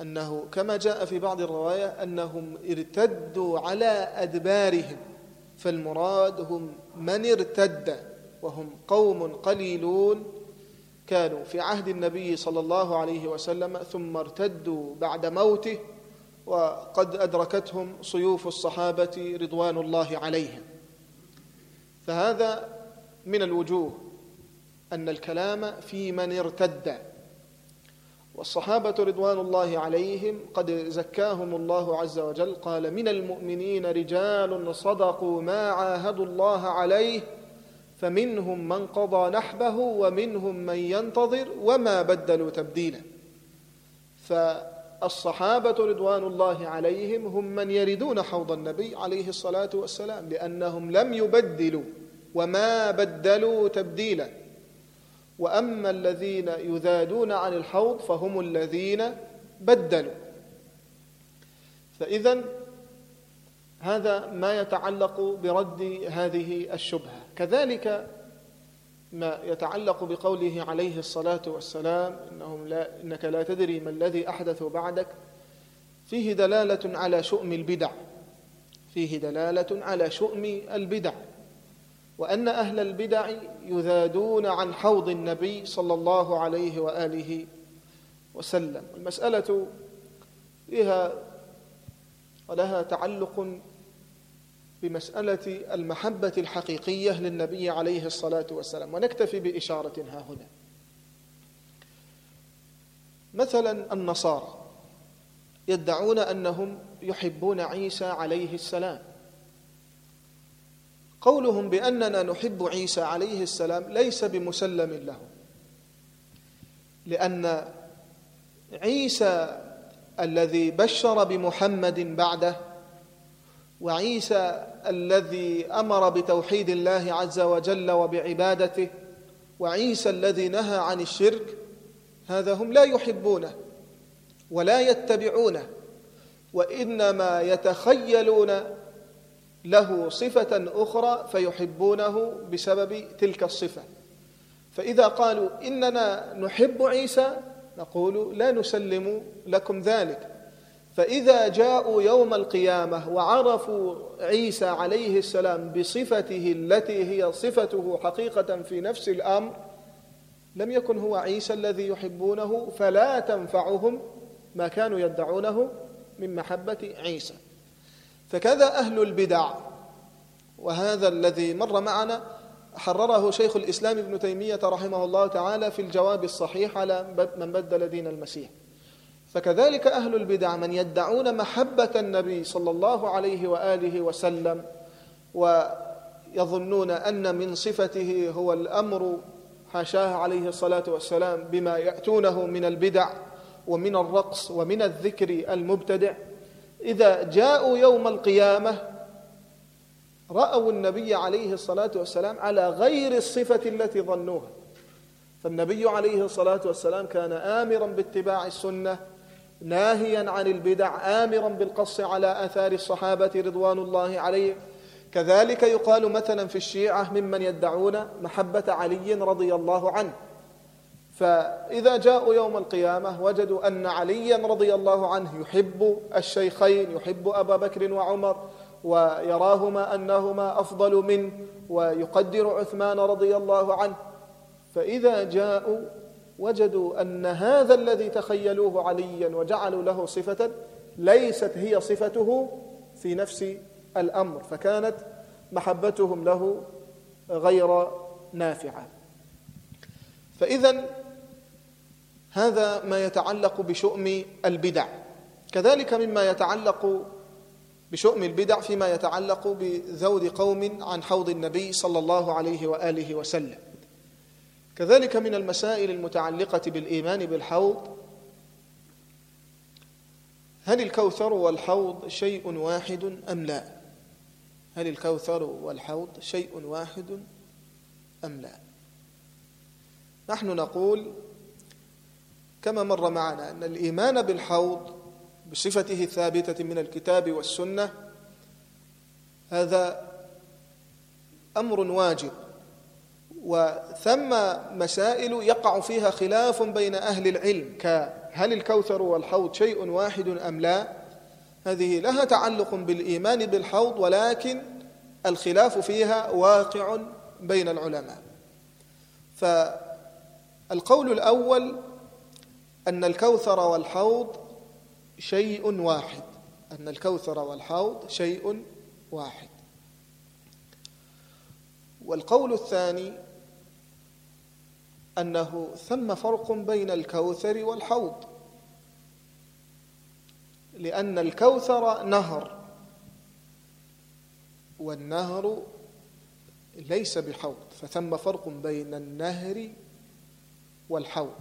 أنه كما جاء في بعض الرواية أنهم ارتدوا على أدبارهم فالمراد هم من ارتد وهم قوم قليلون كانوا في عهد النبي صلى الله عليه وسلم ثم ارتدوا بعد موته وقد أدركتهم صيوف الصحابة رضوان الله عليهم. فهذا من الوجوه أن الكلام في من ارتد. والصحابة رضوان الله عليهم قد زكاهم الله عز وجل قال من المؤمنين رجال صدقوا ما عاهدوا الله عليه فمنهم من قضى نحبه ومنهم من ينتظر وما بدلوا تبديلا. فالصحابة رضوان الله عليهم هم من يردون حوض النبي عليه الصلاة والسلام لأنهم لم يبدلوا وما بدلوا تبديلا. وأما الذين يذادون عن الحوض فهم الذين بدلوا. فاذا هذا ما يتعلق برد هذه الشبهة. كذلك ما يتعلق بقوله عليه الصلاة والسلام إنهم لا إنك لا تدري ما الذي أحدث بعدك فيه دلالة على شؤم البدع. فيه دلالة على شؤم البدع. وأن أهل البدع يذادون عن حوض النبي صلى الله عليه وآله وسلم. المسألة فيها ولها تعلق بمسألة المحبة الحقيقية للنبي عليه الصلاة والسلام ونكتفي بإشارة ها هنا. مثلا النصارى يدعون أنهم يحبون عيسى عليه السلام. قولهم بأننا نحب عيسى عليه السلام ليس بمسلم له لأن عيسى الذي بشر بمحمد بعده وعيسى الذي أمر بتوحيد الله عز وجل وبعبادته وعيسى الذي نهى عن الشرك هذا هم لا يحبونه ولا يتبعونه وإنما يتخيلون له صفة أخرى فيحبونه بسبب تلك الصفة. فإذا قالوا إننا نحب عيسى نقول لا نسلم لكم ذلك. فإذا جاءوا يوم القيامة وعرفوا عيسى عليه السلام بصفته التي هي صفته حقيقة في نفس الأمر لم يكن هو عيسى الذي يحبونه فلا تنفعهم ما كانوا يدعونه من محبة عيسى. فكذا أهل البدع وهذا الذي مر معنا حرره شيخ الإسلام ابن تيمية رحمه الله تعالى في الجواب الصحيح على من بدل دين المسيح. فكذلك أهل البدع من يدعون محبة النبي صلى الله عليه وآله وسلم ويظنون أن من صفته هو الأمر حاشاه عليه الصلاة والسلام بما يأتونه من البدع ومن الرقص ومن الذكر المبتدع. إذا جاءوا يوم القيامة رأوا النبي عليه الصلاة والسلام على غير الصفة التي ظنوها. فالنبي عليه الصلاة والسلام كان آمرا باتباع السنة ناهيا عن البدع آمرا بالقص على آثار الصحابة رضوان الله عليهم كذلك يقال مثلا في الشيعة ممن يدعون محبة علي رضي الله عنه. فإذا جاءوا يوم القيامة وجدوا أن عليا رضي الله عنه يحب الشيخين يحب أبا بكر وعمر ويراهما أنهما أفضل منه ويقدر عثمان رضي الله عنه. فإذا جاءوا وجدوا أن هذا الذي تخيلوه عليا وجعلوا له صفة ليست هي صفته في نفس الأمر فكانت محبتهم له غير نافعة. فإذا هذا ما يتعلق بشؤم البدع. كذلك مما يتعلق بشؤم البدع فيما يتعلق بذود قوم عن حوض النبي صلى الله عليه وآله وسلم. كذلك من المسائل المتعلقة بالإيمان بالحوض. هل الكوثر والحوض شيء واحد أم لا؟ هل الكوثر والحوض شيء واحد أم لا؟ نحن نقول كما مر معنا أن الإيمان بالحوض بصفته الثابتة من الكتاب والسنة هذا أمر واجب. وثم مسائل يقع فيها خلاف بين أهل العلم كهل الكوثر والحوض شيء واحد أم لا؟ هذه لها تعلق بالإيمان بالحوض ولكن الخلاف فيها واقع بين العلماء. فالقول الأول أن الكوثر والحوض شيء واحد أن الكوثر والحوض شيء واحد. والقول الثاني أنه ثم فرق بين الكوثر والحوض. لأن الكوثر نهر والنهر ليس بحوض فثم فرق بين النهر والحوض.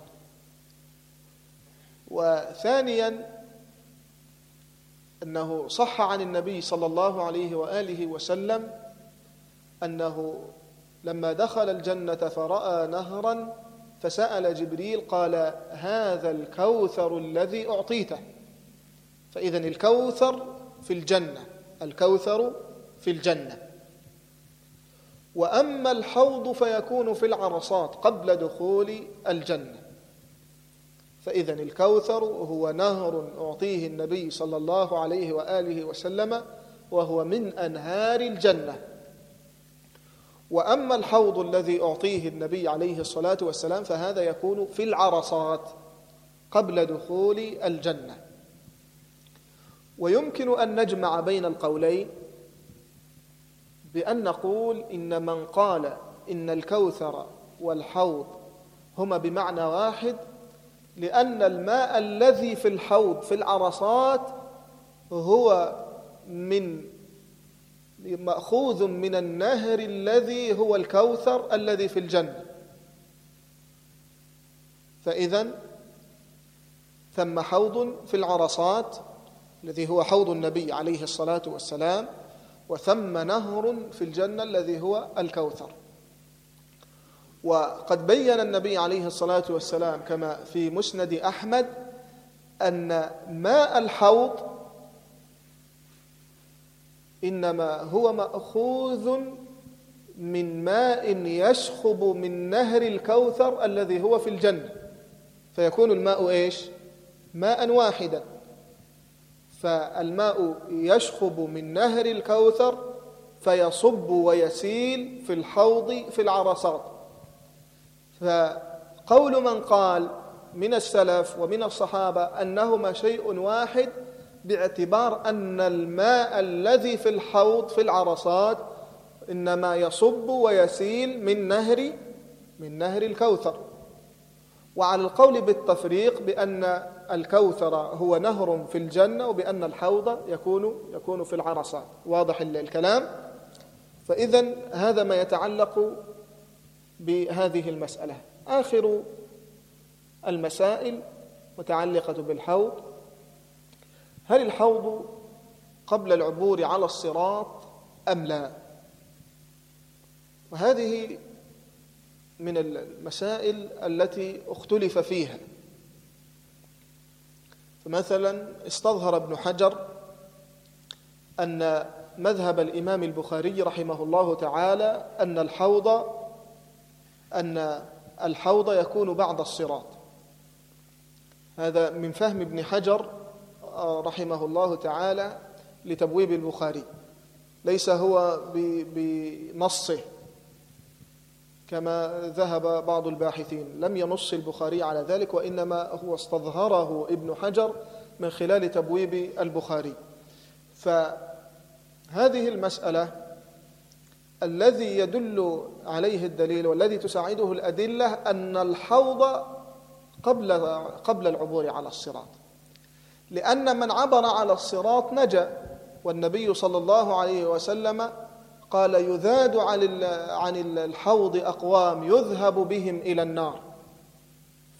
وثانيا أنه صح عن النبي صلى الله عليه وآله وسلم أنه لما دخل الجنة فرأى نهرا فسأل جبريل قال هذا الكوثر الذي أعطيته. فإذا الكوثر في الجنة الكوثر في الجنة. وأما الحوض فيكون في العرصات قبل دخول الجنة. فإذا الكوثر هو نهر أعطيه النبي صلى الله عليه وآله وسلم وهو من أنهار الجنة. وأما الحوض الذي أعطيه النبي عليه الصلاة والسلام فهذا يكون في العرصات قبل دخول الجنة. ويمكن أن نجمع بين القولين بأن نقول إن من قال إن الكوثر والحوض هما بمعنى واحد لأن الماء الذي في الحوض في العرصات هو من مأخوذ من النهر الذي هو الكوثر الذي في الجنة. فإذا ثم حوض في العرصات الذي هو حوض النبي عليه الصلاة والسلام وثم نهر في الجنة الذي هو الكوثر. وقد بين النبي عليه الصلاة والسلام كما في مسند أحمد أن ماء الحوض إنما هو مأخوذ من ماء يشخب من نهر الكوثر الذي هو في الجنة. فيكون الماء إيش؟ ماء واحدا. فالماء يشخب من نهر الكوثر فيصب ويسيل في الحوض في العرصات. فقول من قال من السلف ومن الصحابة أنهما شيء واحد باعتبار أن الماء الذي في الحوض في العرصات إنما يصب ويسيل من نهر من نهر الكوثر. وعلى القول بالتفريق بأن الكوثر هو نهر في الجنة وبأن الحوض يكون يكون في العرصات. واضح الكلام؟ فإذا هذا ما يتعلق بهذه المسألة. آخر المسائل متعلقة بالحوض هل الحوض قبل العبور على الصراط أم لا؟ وهذه من المسائل التي اختلف فيها. فمثلا استظهر ابن حجر أن مذهب الإمام البخاري رحمه الله تعالى أن الحوض أن الحوض يكون بعد الصراط. هذا من فهم ابن حجر رحمه الله تعالى لتبويب البخاري ليس هو بنصه كما ذهب بعض الباحثين. لم ينص البخاري على ذلك وإنما هو استظهره ابن حجر من خلال تبويب البخاري. فهذه المسألة الذي يدل عليه الدليل والذي تساعده الأدلة أن الحوض قبل قبل العبور على الصراط. لأن من عبر على الصراط نجا. والنبي صلى الله عليه وسلم قال يذاد عن الحوض أقوام يذهب بهم إلى النار.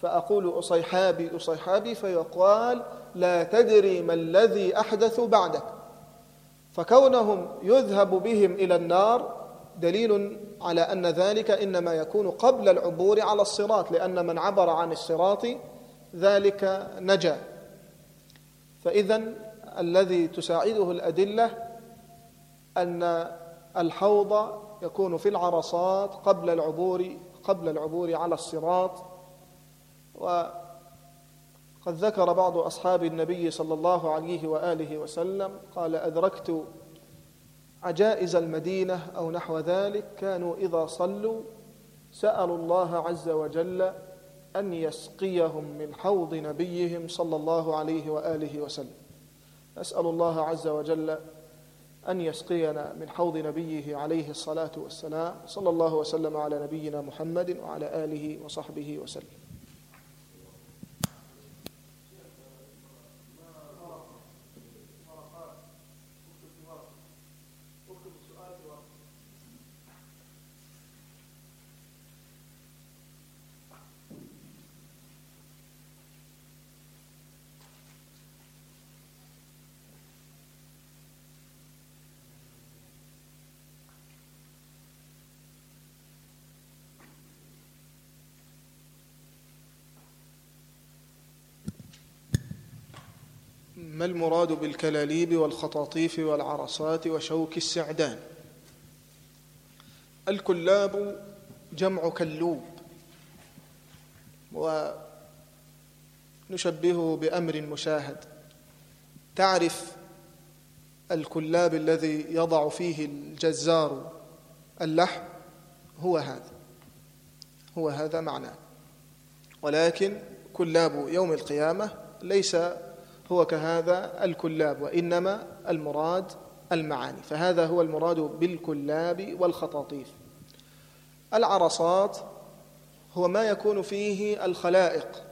فأقول أصيحابي أصيحابي فيقال لا تدري ما الذي أحدثوا بعدك. فكونهم يذهب بهم إلى النار دليل على أن ذلك إنما يكون قبل العبور على الصراط لأن من عبر عن الصراط ذلك نجا. فإذا الذي تساعده الأدلة أن الحوض يكون في العرصات قبل العبور قبل العبور على الصراط. وقد ذكر بعض أصحاب النبي صلى الله عليه وآله وسلم قال أدركت عجائز المدينة أو نحو ذلك كانوا إذا صلوا سألوا الله عز وجل أن يسقيهم من حوض نبيهم صلى الله عليه وآله وسلم. نسأل الله عز وجل أن يسقينا من حوض نبيه عليه الصلاة والسلام صلى الله وسلم على نبينا محمد وعلى آله وصحبه وسلم. ما المراد بالكلاليب والخطاطيف والعرصات وشوك السعدان؟ الكلاب جمع كلوب ونشبهه بأمر مشاهد. تعرف الكلاب الذي يضع فيه الجزار اللحم؟ هو هذا. هو هذا معناه. ولكن كلاب يوم القيامة ليس هو كهذا الكلاب وإنما المراد المعاني. فهذا هو المراد بالكلاب والخطاطيف. العرصات هو ما يكون فيه الخلائق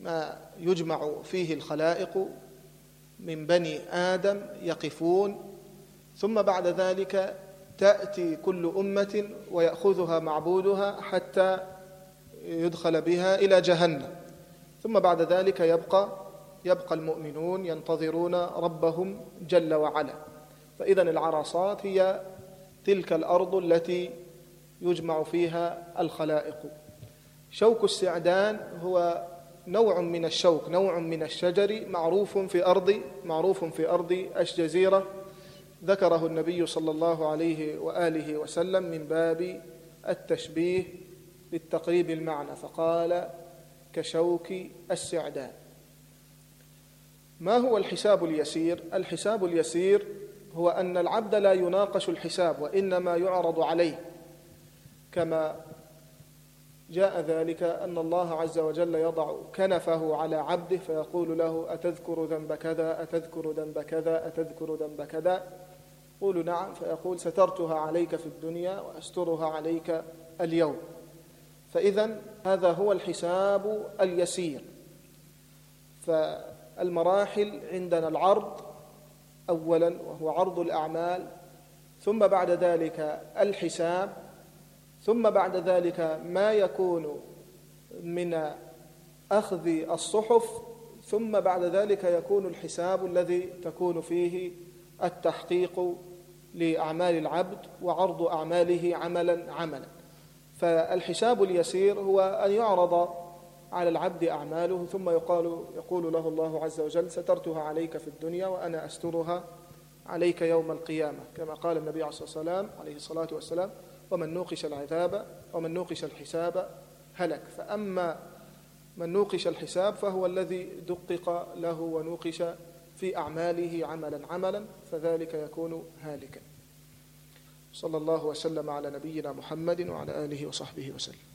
ما يجمع فيه الخلائق من بني آدم يقفون ثم بعد ذلك تأتي كل أمة ويأخذها معبودها حتى يدخل بها إلى جهنم ثم بعد ذلك يبقى يبقى المؤمنون ينتظرون ربهم جل وعلا. فإذا العرصات هي تلك الأرض التي يجمع فيها الخلائق. شوك السعدان هو نوع من الشوك نوع من الشجر معروف في أرض معروف في أرض الجزيرة ذكره النبي صلى الله عليه وآله وسلم من باب التشبيه للتقريب المعنى فقال كشوك السعدان. ما هو الحساب اليسير؟ الحساب اليسير هو أن العبد لا يناقش الحساب وإنما يعرض عليه. كما جاء ذلك أن الله عز وجل يضع كنفه على عبده فيقول له أتذكر ذنب كذا أتذكر ذنب كذا أتذكر ذنب كذا؟ قول نعم فيقول سترتها عليك في الدنيا وأسترها عليك اليوم. فاذا هذا هو الحساب اليسير. ف المراحل عندنا العرض اولا وهو عرض الأعمال ثم بعد ذلك الحساب ثم بعد ذلك ما يكون من أخذ الصحف ثم بعد ذلك يكون الحساب الذي تكون فيه التحقيق لأعمال العبد وعرض أعماله عملا عملا. فالحساب اليسير هو أن يعرض على العبد أعماله ثم يقال يقول له الله عز وجل سترتها عليك في الدنيا وأنا أسترها عليك يوم القيامة. كما قال النبي عليه الصلاة والسلام عليه الصلاة والسلام ومن نوقش العذاب ومن نوقش الحساب هلك. فأما من نوقش الحساب فهو الذي دقق له ونوقش في أعماله عملا عملا فذلك يكون هالكا. صلى الله وسلم على نبينا محمد وعلى آله وصحبه وسلم.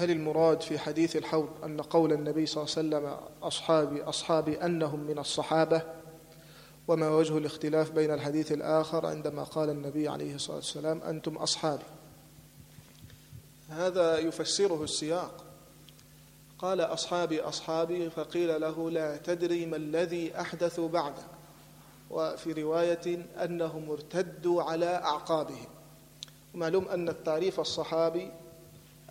هل المراد في حديث الحوض أن قول النبي صلى الله عليه وسلم أصحابي أصحابي أنهم من الصحابة؟ وما وجه الاختلاف بين الحديث الآخر عندما قال النبي عليه الصلاة والسلام أنتم أصحابي. هذا يفسره السياق. قال أصحابي أصحابي فقيل له لا تدري ما الذي أحدث بعدك. وفي رواية أنهم ارتدوا على أعقابهم. ومعلوم أن التعريف الصحابي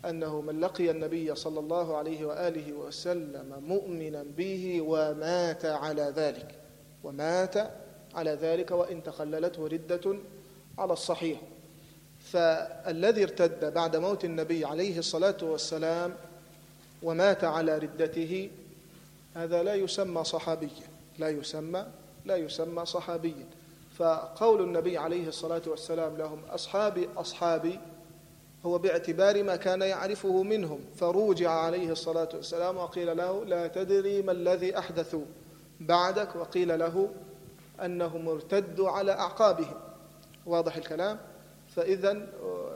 أنه من لقي النبي صلى الله عليه وآله وسلم مؤمنا به ومات على ذلك. ومات على ذلك وإن تخللته ردة على الصحيح. فالذي ارتد بعد موت النبي عليه الصلاة والسلام ومات على ردته هذا لا يسمى صحابيا لا يسمى لا يسمى صحابيا. فقول النبي عليه الصلاة والسلام لهم أصحابي أصحابي هو باعتبار ما كان يعرفه منهم فروجع عليه الصلاة والسلام وقيل له لا تدري ما الذي أحدثوا بعدك وقيل له أنهم ارتدوا على أعقابهم. واضح الكلام؟ فإذا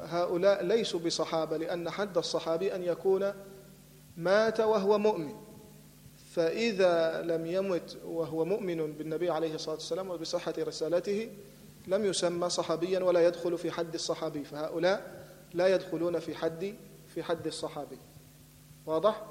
هؤلاء ليسوا بصحابة لأن حد الصحابي أن يكون مات وهو مؤمن. فإذا لم يمت وهو مؤمن بالنبي عليه الصلاة والسلام وبصحة رسالته لم يسمى صحابيا ولا يدخل في حد الصحابي. فهؤلاء لا يدخلون في حد في حد الصحابي. واضح؟